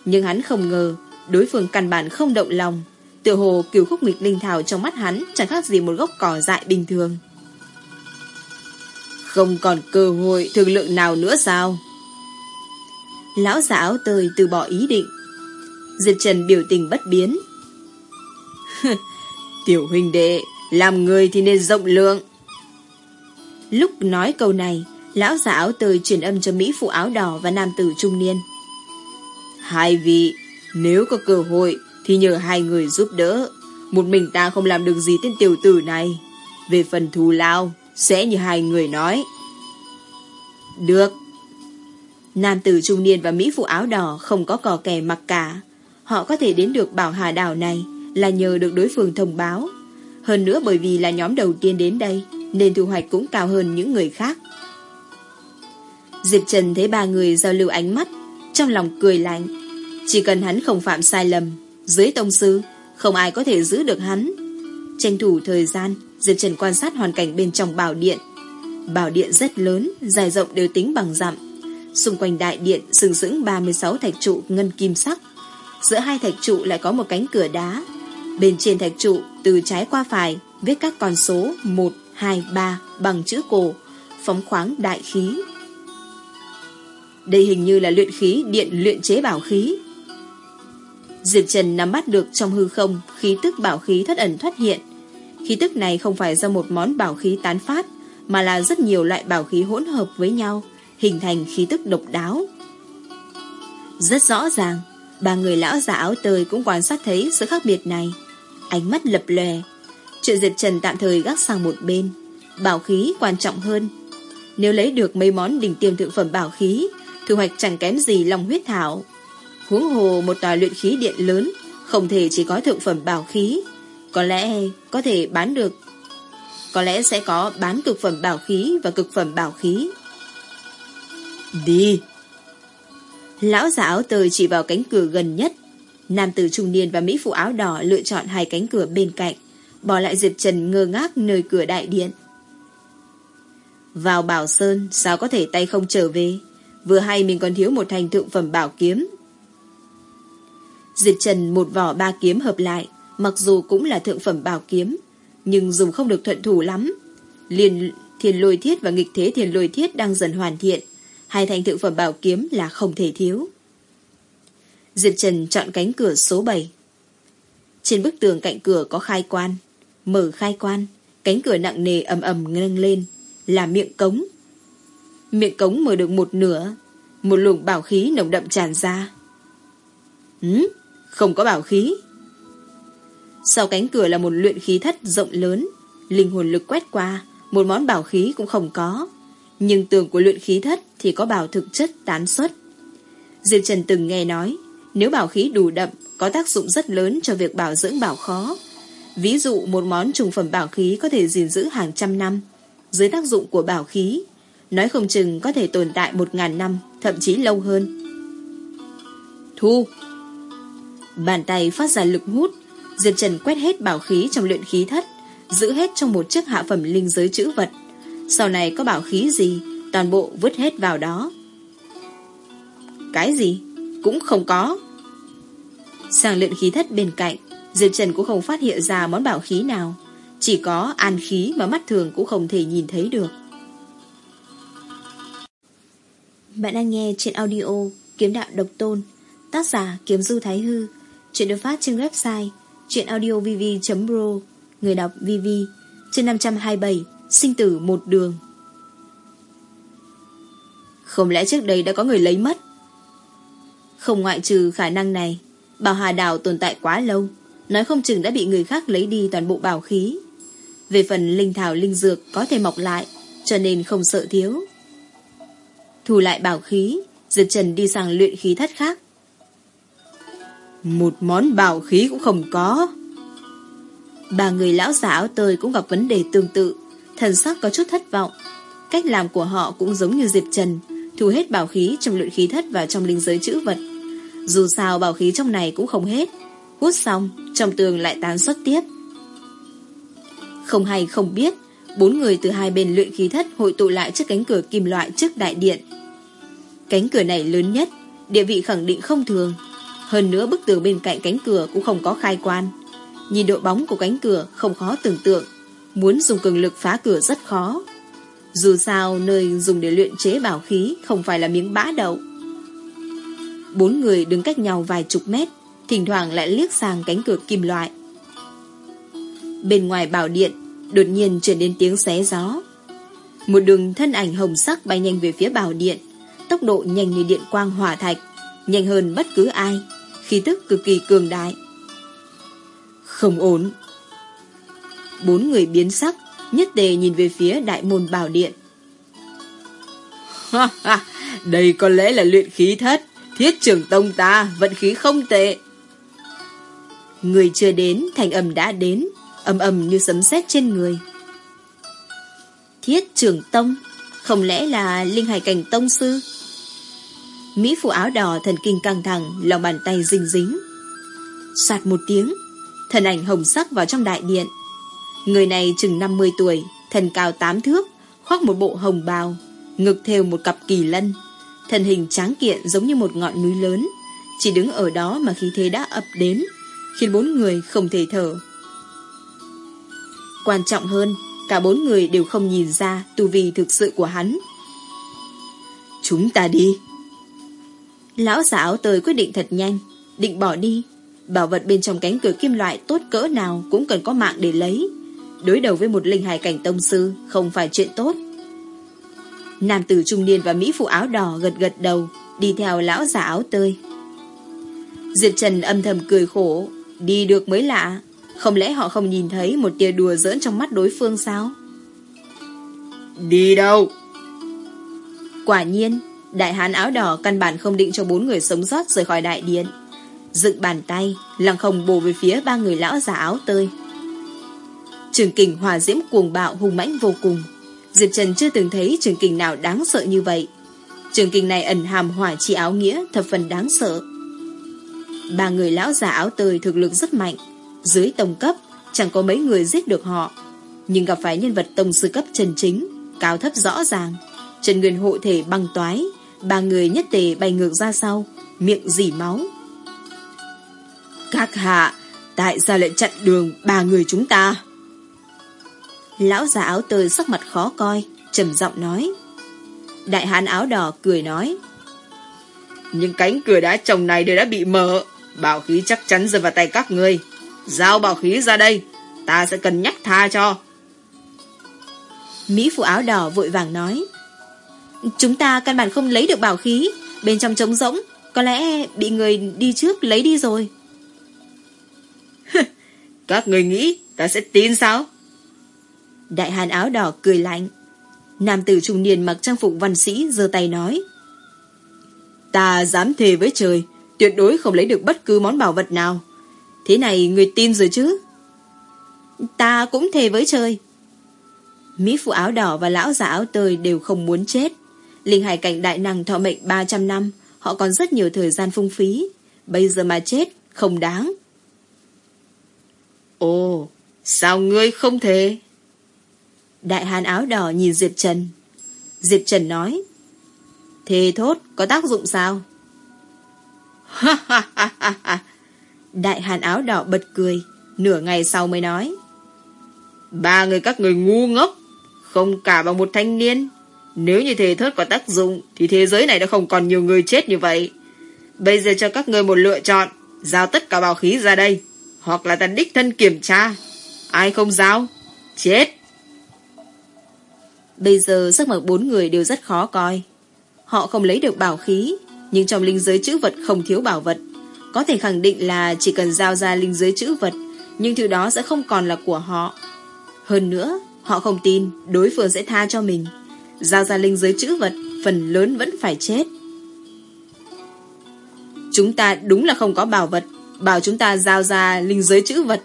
Nhưng hắn không ngờ, đối phương căn bản không động lòng. Tiểu hồ cửu khúc nghịch linh thảo trong mắt hắn chẳng khác gì một gốc cỏ dại bình thường. Không còn cơ hội thương lượng nào nữa sao? Lão giả áo tơi từ bỏ ý định. Diệp Trần biểu tình bất biến. Tiểu huynh đệ, làm người thì nên rộng lượng. Lúc nói câu này, lão giả áo tơi truyền âm cho Mỹ phụ áo đỏ và nam tử trung niên. Hai vị, nếu có cơ hội thì nhờ hai người giúp đỡ. Một mình ta không làm được gì tên tiểu tử này. Về phần thù lao, sẽ như hai người nói. Được. Nam tử trung niên và Mỹ phụ áo đỏ không có cò kè mặc cả. Họ có thể đến được bảo hà đảo này là nhờ được đối phương thông báo. Hơn nữa bởi vì là nhóm đầu tiên đến đây nên thu hoạch cũng cao hơn những người khác. Diệp Trần thấy ba người giao lưu ánh mắt trong lòng cười lạnh. Chỉ cần hắn không phạm sai lầm, dưới tông sư, không ai có thể giữ được hắn. Tranh thủ thời gian, Diệp Trần quan sát hoàn cảnh bên trong bảo điện. Bảo điện rất lớn, dài rộng đều tính bằng dặm. Xung quanh đại điện sừng sững 36 thạch trụ ngân kim sắc. Giữa hai thạch trụ lại có một cánh cửa đá. Bên trên thạch trụ, từ trái qua phải, viết các con số 1, 2, 3 bằng chữ cổ, phóng khoáng đại khí. Đây hình như là luyện khí điện luyện chế bảo khí. Diệp Trần nắm bắt được trong hư không khí tức bảo khí thất ẩn thoát hiện. Khí tức này không phải do một món bảo khí tán phát, mà là rất nhiều loại bảo khí hỗn hợp với nhau, hình thành khí tức độc đáo. Rất rõ ràng, ba người lão già áo tơi cũng quan sát thấy sự khác biệt này. Ánh mắt lập lòe. Chuyện Diệp Trần tạm thời gác sang một bên. Bảo khí quan trọng hơn. Nếu lấy được mấy món đỉnh tiêm thượng phẩm bảo khí, thu hoạch chẳng kém gì lòng huyết thảo. Huống hồ một tòa luyện khí điện lớn, không thể chỉ có thượng phẩm bảo khí. Có lẽ có thể bán được Có lẽ sẽ có bán cực phẩm bảo khí và cực phẩm bảo khí. Đi! Lão giả áo tơi chỉ vào cánh cửa gần nhất. Nam tử trung niên và Mỹ phụ áo đỏ lựa chọn hai cánh cửa bên cạnh, bỏ lại Diệp Trần ngơ ngác nơi cửa đại điện. Vào Bảo Sơn sao có thể tay không trở về? Vừa hay mình còn thiếu một thành thượng phẩm bảo kiếm. Diệp Trần một vỏ ba kiếm hợp lại Mặc dù cũng là thượng phẩm bảo kiếm Nhưng dùng không được thuận thủ lắm. Liền thiền lôi thiết và nghịch thế thiền lôi thiết đang dần hoàn thiện Hai thành thượng phẩm bảo kiếm là không thể thiếu. Diệp Trần chọn cánh cửa số 7 Trên bức tường cạnh cửa có khai quan Mở khai quan Cánh cửa nặng nề ầm ầm nâng lên là miệng cống. Miệng cống mở được một nửa, một luồng bảo khí nồng đậm tràn ra. Ừ, không có bảo khí. Sau cánh cửa là một luyện khí thất rộng lớn, linh hồn lực quét qua, một món bảo khí cũng không có. Nhưng tường của luyện khí thất thì có bảo thực chất tán xuất. Diệp Trần từng nghe nói, nếu bảo khí đủ đậm, có tác dụng rất lớn cho việc bảo dưỡng bảo khó. Ví dụ một món trùng phẩm bảo khí có thể gìn giữ hàng trăm năm, dưới tác dụng của bảo khí, nói không chừng có thể tồn tại một ngàn năm, thậm chí lâu hơn. Thu Bàn tay phát ra lực hút, Diệp Trần quét hết bảo khí trong luyện khí thất, giữ hết trong một chiếc hạ phẩm linh giới chữ vật. Sau này có bảo khí gì, toàn bộ vứt hết vào đó. Cái gì? Cũng không có. Sang luyện khí thất bên cạnh, Diệp Trần cũng không phát hiện ra món bảo khí nào. Chỉ có an khí mà mắt thường cũng không thể nhìn thấy được. Bạn đang nghe trên audio Kiếm Đạo Độc Tôn Tác giả Kiếm Du Thái Hư Chuyện được phát trên website chuyenaudiovv.pro Người đọc VV Trên 527 Sinh tử một đường Không lẽ trước đây đã có người lấy mất Không ngoại trừ khả năng này Bảo Hà đào tồn tại quá lâu Nói không chừng đã bị người khác lấy đi toàn bộ bảo khí về phần linh thảo linh dược có thể mọc lại, cho nên không sợ thiếu. Thu lại bảo khí, Diệp Trần đi sang luyện khí thất khác. Một món bảo khí cũng không có. Ba người lão giả áo tơi cũng gặp vấn đề tương tự, thần sắc có chút thất vọng. Cách làm của họ cũng giống như Diệp Trần, thu hết bảo khí trong luyện khí thất và trong linh giới chữ vật. Dù sao bảo khí trong này cũng không hết, hút xong, trong tường lại tán xuất tiếp. Không hay không biết, bốn người từ hai bên luyện khí thất hội tụ lại trước cánh cửa kim loại trước đại điện. Cánh cửa này lớn nhất, địa vị khẳng định không thường. Hơn nữa bức tường bên cạnh cánh cửa cũng không có khai quan. Nhìn độ bóng của cánh cửa không khó tưởng tượng, muốn dùng cường lực phá cửa rất khó. Dù sao, nơi dùng để luyện chế bảo khí không phải là miếng bã đậu. Bốn người đứng cách nhau vài chục mét, thỉnh thoảng lại liếc sang cánh cửa kim loại. Bên ngoài bảo điện Đột nhiên chuyển đến tiếng xé gió. Một đường thân ảnh hồng sắc bay nhanh về phía bảo điện Tốc độ nhanh như điện quang hỏa thạch Nhanh hơn bất cứ ai Khí tức cực kỳ cường đại. Không ổn. Bốn người biến sắc Nhất tề nhìn về phía đại môn bảo điện. Đây có lẽ là luyện khí thất. Thiết trưởng tông ta Vận khí không tệ Người chưa đến Thành âm đã đến âm âm như sấm sét trên người. Thiết trưởng tông, không lẽ là linh hải cảnh tông sư? Mỹ phụ áo đỏ thần kinh căng thẳng, lòng bàn tay dính dính. Soạt một tiếng, thần ảnh hồng sắc vào trong đại điện. Người này chừng 50 tuổi, thần cao tám thước, khoác một bộ hồng bào, ngực theo một cặp kỳ lân. Thần hình tráng kiện giống như một ngọn núi lớn, chỉ đứng ở đó mà khí thế đã ập đến, khiến bốn người không thể thở. Quan trọng hơn, cả bốn người đều không nhìn ra tu vi thực sự của hắn. Chúng ta đi. Lão giả áo tơi quyết định thật nhanh, định bỏ đi. Bảo vật bên trong cánh cửa kim loại tốt cỡ nào cũng cần có mạng để lấy. Đối đầu với một linh hài cảnh tông sư không phải chuyện tốt. Nam tử trung niên và Mỹ phụ áo đỏ gật gật đầu, đi theo lão giả áo tơi. Diệp Trần âm thầm cười khổ, đi được mới lạ. Không lẽ họ không nhìn thấy một tia đùa giỡn trong mắt đối phương sao? Đi đâu? Quả nhiên, đại hán áo đỏ căn bản không định cho bốn người sống sót rời khỏi đại điện. Dựng bàn tay, lăng không bổ về phía ba người lão già áo tơi. Trường kình hòa diễm cuồng bạo hùng mãnh vô cùng. Diệp Trần chưa từng thấy trường kình nào đáng sợ như vậy. Trường kình này ẩn hàm hỏa chi áo nghĩa thập phần đáng sợ. Ba người lão già áo tơi thực lực rất mạnh. Dưới tông cấp, chẳng có mấy người giết được họ. Nhưng gặp phải nhân vật tông sư cấp trần chính, cao thấp rõ ràng. Trần Nguyên hộ thể băng toái, ba người nhất tề bay ngược ra sau, miệng dỉ máu. Các hạ, tại sao lại chặn đường ba người chúng ta? Lão già áo tơi sắc mặt khó coi, trầm giọng nói. Đại hán áo đỏ cười nói. Những cánh cửa đá trồng này đều đã bị mở, bảo khí chắc chắn rơi vào tay các ngươi. Giao bảo khí ra đây, ta sẽ cần nhắc tha cho. Mỹ phụ áo đỏ vội vàng nói. Chúng ta căn bản không lấy được bảo khí, bên trong trống rỗng, có lẽ bị người đi trước lấy đi rồi. Các người nghĩ ta sẽ tin sao? Đại hàn áo đỏ cười lạnh. Nam tử trung niên mặc trang phục văn sĩ giơ tay nói. Ta dám thề với trời, tuyệt đối không lấy được bất cứ món bảo vật nào. Thế này người tin rồi chứ? Ta cũng thề với trời. Mỹ phụ áo đỏ và lão già áo tơi đều không muốn chết. Linh hải cảnh đại năng thọ mệnh 300 năm, họ còn rất nhiều thời gian phung phí. Bây giờ mà chết, không đáng. Ồ, sao ngươi không thề? Đại hàn áo đỏ nhìn Diệp Trần. Diệp Trần nói. Thế thốt, có tác dụng sao? Đại hàn áo đỏ bật cười, nửa ngày sau mới nói. Ba người các người ngu ngốc, không cả bằng một thanh niên. Nếu như thế thốt có tác dụng, thì thế giới này đã không còn nhiều người chết như vậy. Bây giờ cho các người một lựa chọn, giao tất cả bảo khí ra đây, hoặc là ta đích thân kiểm tra. Ai không giao? Chết! Bây giờ sắc mặt bốn người đều rất khó coi. Họ không lấy được bảo khí, nhưng trong linh giới chữ vật không thiếu bảo vật. Có thể khẳng định là chỉ cần giao ra linh giới chữ vật, nhưng thứ đó sẽ không còn là của họ. Hơn nữa, họ không tin đối phương sẽ tha cho mình. Giao ra linh giới chữ vật, phần lớn vẫn phải chết. Chúng ta đúng là không có bảo vật, bảo chúng ta giao ra linh giới chữ vật.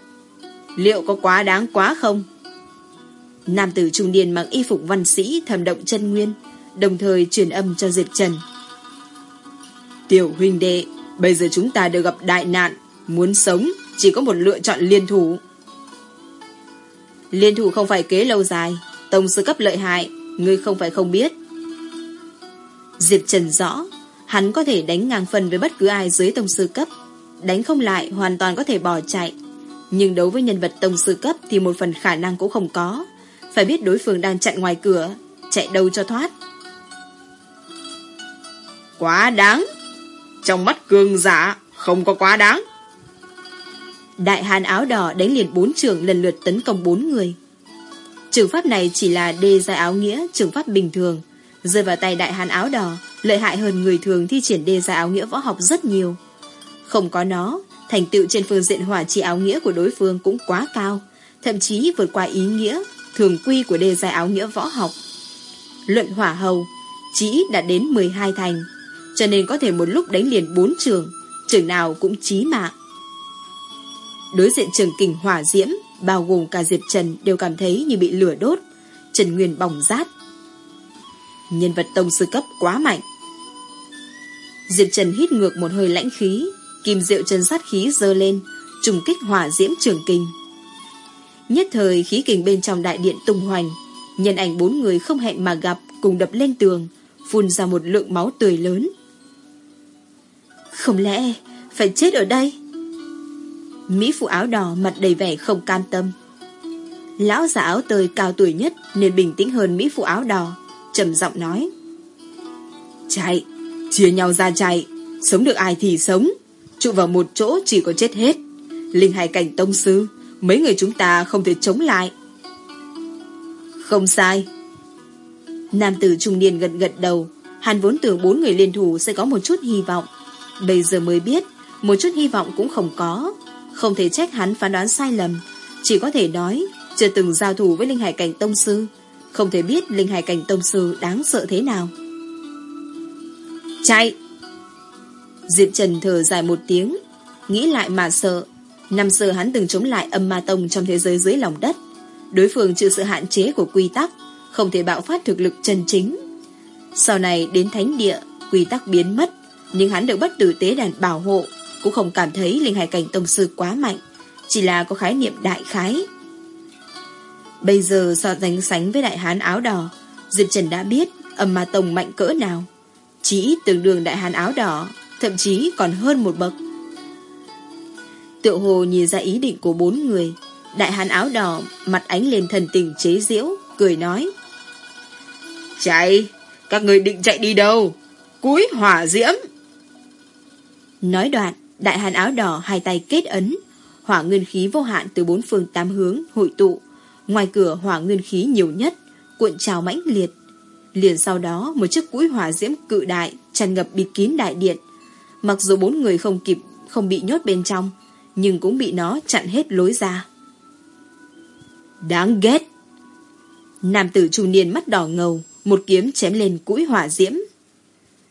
Liệu có quá đáng quá không? Nam tử trung niên mặc y phục văn sĩ thầm động chân nguyên, đồng thời truyền âm cho Diệp Trần. Tiểu huynh đệ, bây giờ chúng ta đều gặp đại nạn, muốn sống chỉ có một lựa chọn liên thủ. Liên thủ không phải kế lâu dài, tông sư cấp lợi hại, ngươi không phải không biết. Diệp Trần rõ, hắn có thể đánh ngang phần với bất cứ ai dưới tông sư cấp, đánh không lại hoàn toàn có thể bỏ chạy. Nhưng đấu với nhân vật tông sư cấp thì một phần khả năng cũng không có. Phải biết đối phương đang chặn ngoài cửa, Chạy đâu cho thoát. Quá đáng. Trong mắt cường giả, Không có quá đáng. Đại hàn áo đỏ đánh liền bốn trường lần lượt tấn công bốn người. Trường pháp này chỉ là đê dài áo nghĩa, Trường pháp bình thường. Rơi vào tay đại hàn áo đỏ, Lợi hại hơn người thường thi triển đê dài áo nghĩa võ học rất nhiều. Không có nó, Thành tựu trên phương diện hỏa chi áo nghĩa của đối phương cũng quá cao, Thậm chí vượt qua ý nghĩa thường quy của đề giải áo nghĩa võ học. Luận hỏa hầu, chỉ đã đến 12 thành, cho nên có thể một lúc đánh liền bốn trường, trường nào cũng chí mạng. Đối diện trường kình hỏa diễm, bao gồm cả Diệp Trần đều cảm thấy như bị lửa đốt, Trần Nguyên bỏng rát. Nhân vật tông sư cấp quá mạnh. Diệp Trần hít ngược một hơi lãnh khí, kim diệu chân sát khí dơ lên, trùng kích hỏa diễm trường kình Nhất thời khí kình bên trong đại điện tung hoành. Nhân ảnh bốn người không hẹn mà gặp Cùng đập lên tường, Phun ra một lượng máu tươi lớn. Không lẽ Phải chết ở đây? Mỹ phụ áo đỏ mặt đầy vẻ không cam tâm. Lão giả áo tơi cao tuổi nhất Nên bình tĩnh hơn Mỹ phụ áo đỏ, trầm giọng nói. Chạy, Chia nhau ra chạy, Sống được ai thì sống. Trụ vào một chỗ chỉ có chết hết. Linh hải cảnh tông sư mấy người chúng ta không thể chống lại. Không sai. Nam tử trung niên gật gật đầu, hắn vốn tưởng bốn người liên thủ sẽ có một chút hy vọng. Bây giờ mới biết, một chút hy vọng cũng không có. Không thể trách hắn phán đoán sai lầm, chỉ có thể nói, chưa từng giao thủ với Linh Hải Cảnh Tông Sư, không thể biết Linh Hải Cảnh Tông Sư đáng sợ thế nào. Chạy! Diệp Trần thở dài một tiếng, nghĩ lại mà sợ, Năm xưa hắn từng chống lại âm ma tông trong thế giới dưới lòng đất. Đối phương chịu sự hạn chế của quy tắc, không thể bạo phát thực lực chân chính. Sau này đến thánh địa, quy tắc biến mất, nhưng hắn được bất tử tế đàn bảo hộ, cũng không cảm thấy linh hải cảnh tông sư quá mạnh, chỉ là có khái niệm đại khái. Bây giờ so sánh sánh với đại hán áo đỏ, Diệp Trần đã biết âm ma tông mạnh cỡ nào. Chỉ tương đương đại hán áo đỏ, thậm chí còn hơn một bậc. Tựa hồ nhìn ra ý định của bốn người, đại hán áo đỏ mặt ánh lên thần tình chế giễu, cười nói. Chạy, các người định chạy đi đâu? Cúi hỏa diễm. Nói đoạn, đại hàn áo đỏ hai tay kết ấn, hỏa nguyên khí vô hạn từ bốn phương tám hướng hội tụ, ngoài cửa hỏa nguyên khí nhiều nhất, cuộn trào mãnh liệt. Liền sau đó một chiếc cũi hỏa diễm cự đại tràn ngập bịt kín đại điện. Mặc dù bốn người không kịp không bị nhốt bên trong, nhưng cũng bị nó chặn hết lối ra. Đáng ghét! Nam tử trung niên mắt đỏ ngầu, một kiếm chém lên cũi hỏa diễm.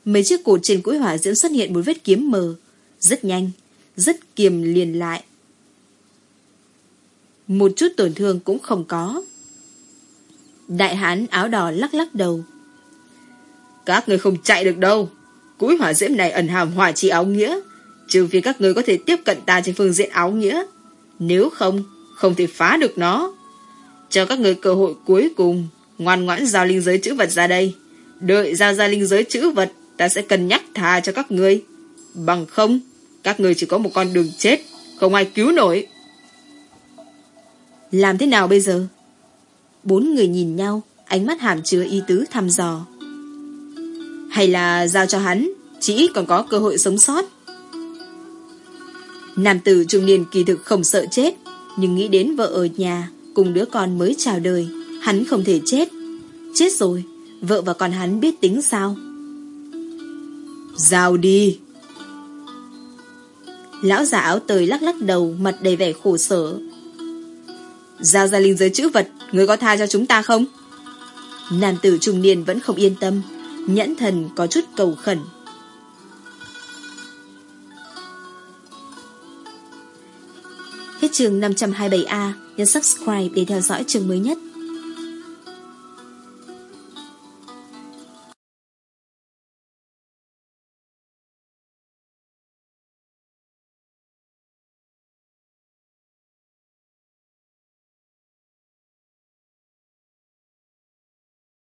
Mấy chiếc cột trên cũi hỏa diễm xuất hiện một vết kiếm mờ, rất nhanh, rất kiềm liền lại. Một chút tổn thương cũng không có. Đại hán áo đỏ lắc lắc đầu. Các người không chạy được đâu. Cúi hỏa diễm này ẩn hàm hỏa chi áo nghĩa. Trừ vì các người có thể tiếp cận ta trên phương diện áo nghĩa. Nếu không, không thể phá được nó. Cho các người cơ hội cuối cùng, ngoan ngoãn giao linh giới chữ vật ra đây. Đợi giao ra linh giới chữ vật, ta sẽ cân nhắc tha cho các người. Bằng không, các người chỉ có một con đường chết, không ai cứu nổi. Làm thế nào bây giờ? Bốn người nhìn nhau, ánh mắt hàm chứa ý tứ thăm dò. Hay là giao cho hắn, chỉ còn có cơ hội sống sót. Nam tử trung niên kỳ thực không sợ chết, nhưng nghĩ đến vợ ở nhà, cùng đứa con mới chào đời, hắn không thể chết. Chết rồi, vợ và con hắn biết tính sao? Giao đi! Lão già áo tơi lắc lắc đầu, mặt đầy vẻ khổ sở. Giao ra linh giới chữ vật, người có tha cho chúng ta không? Nam tử trung niên vẫn không yên tâm, nhẫn thần có chút cầu khẩn. Hết trường 527A, nhấn subscribe để theo dõi trường mới nhất.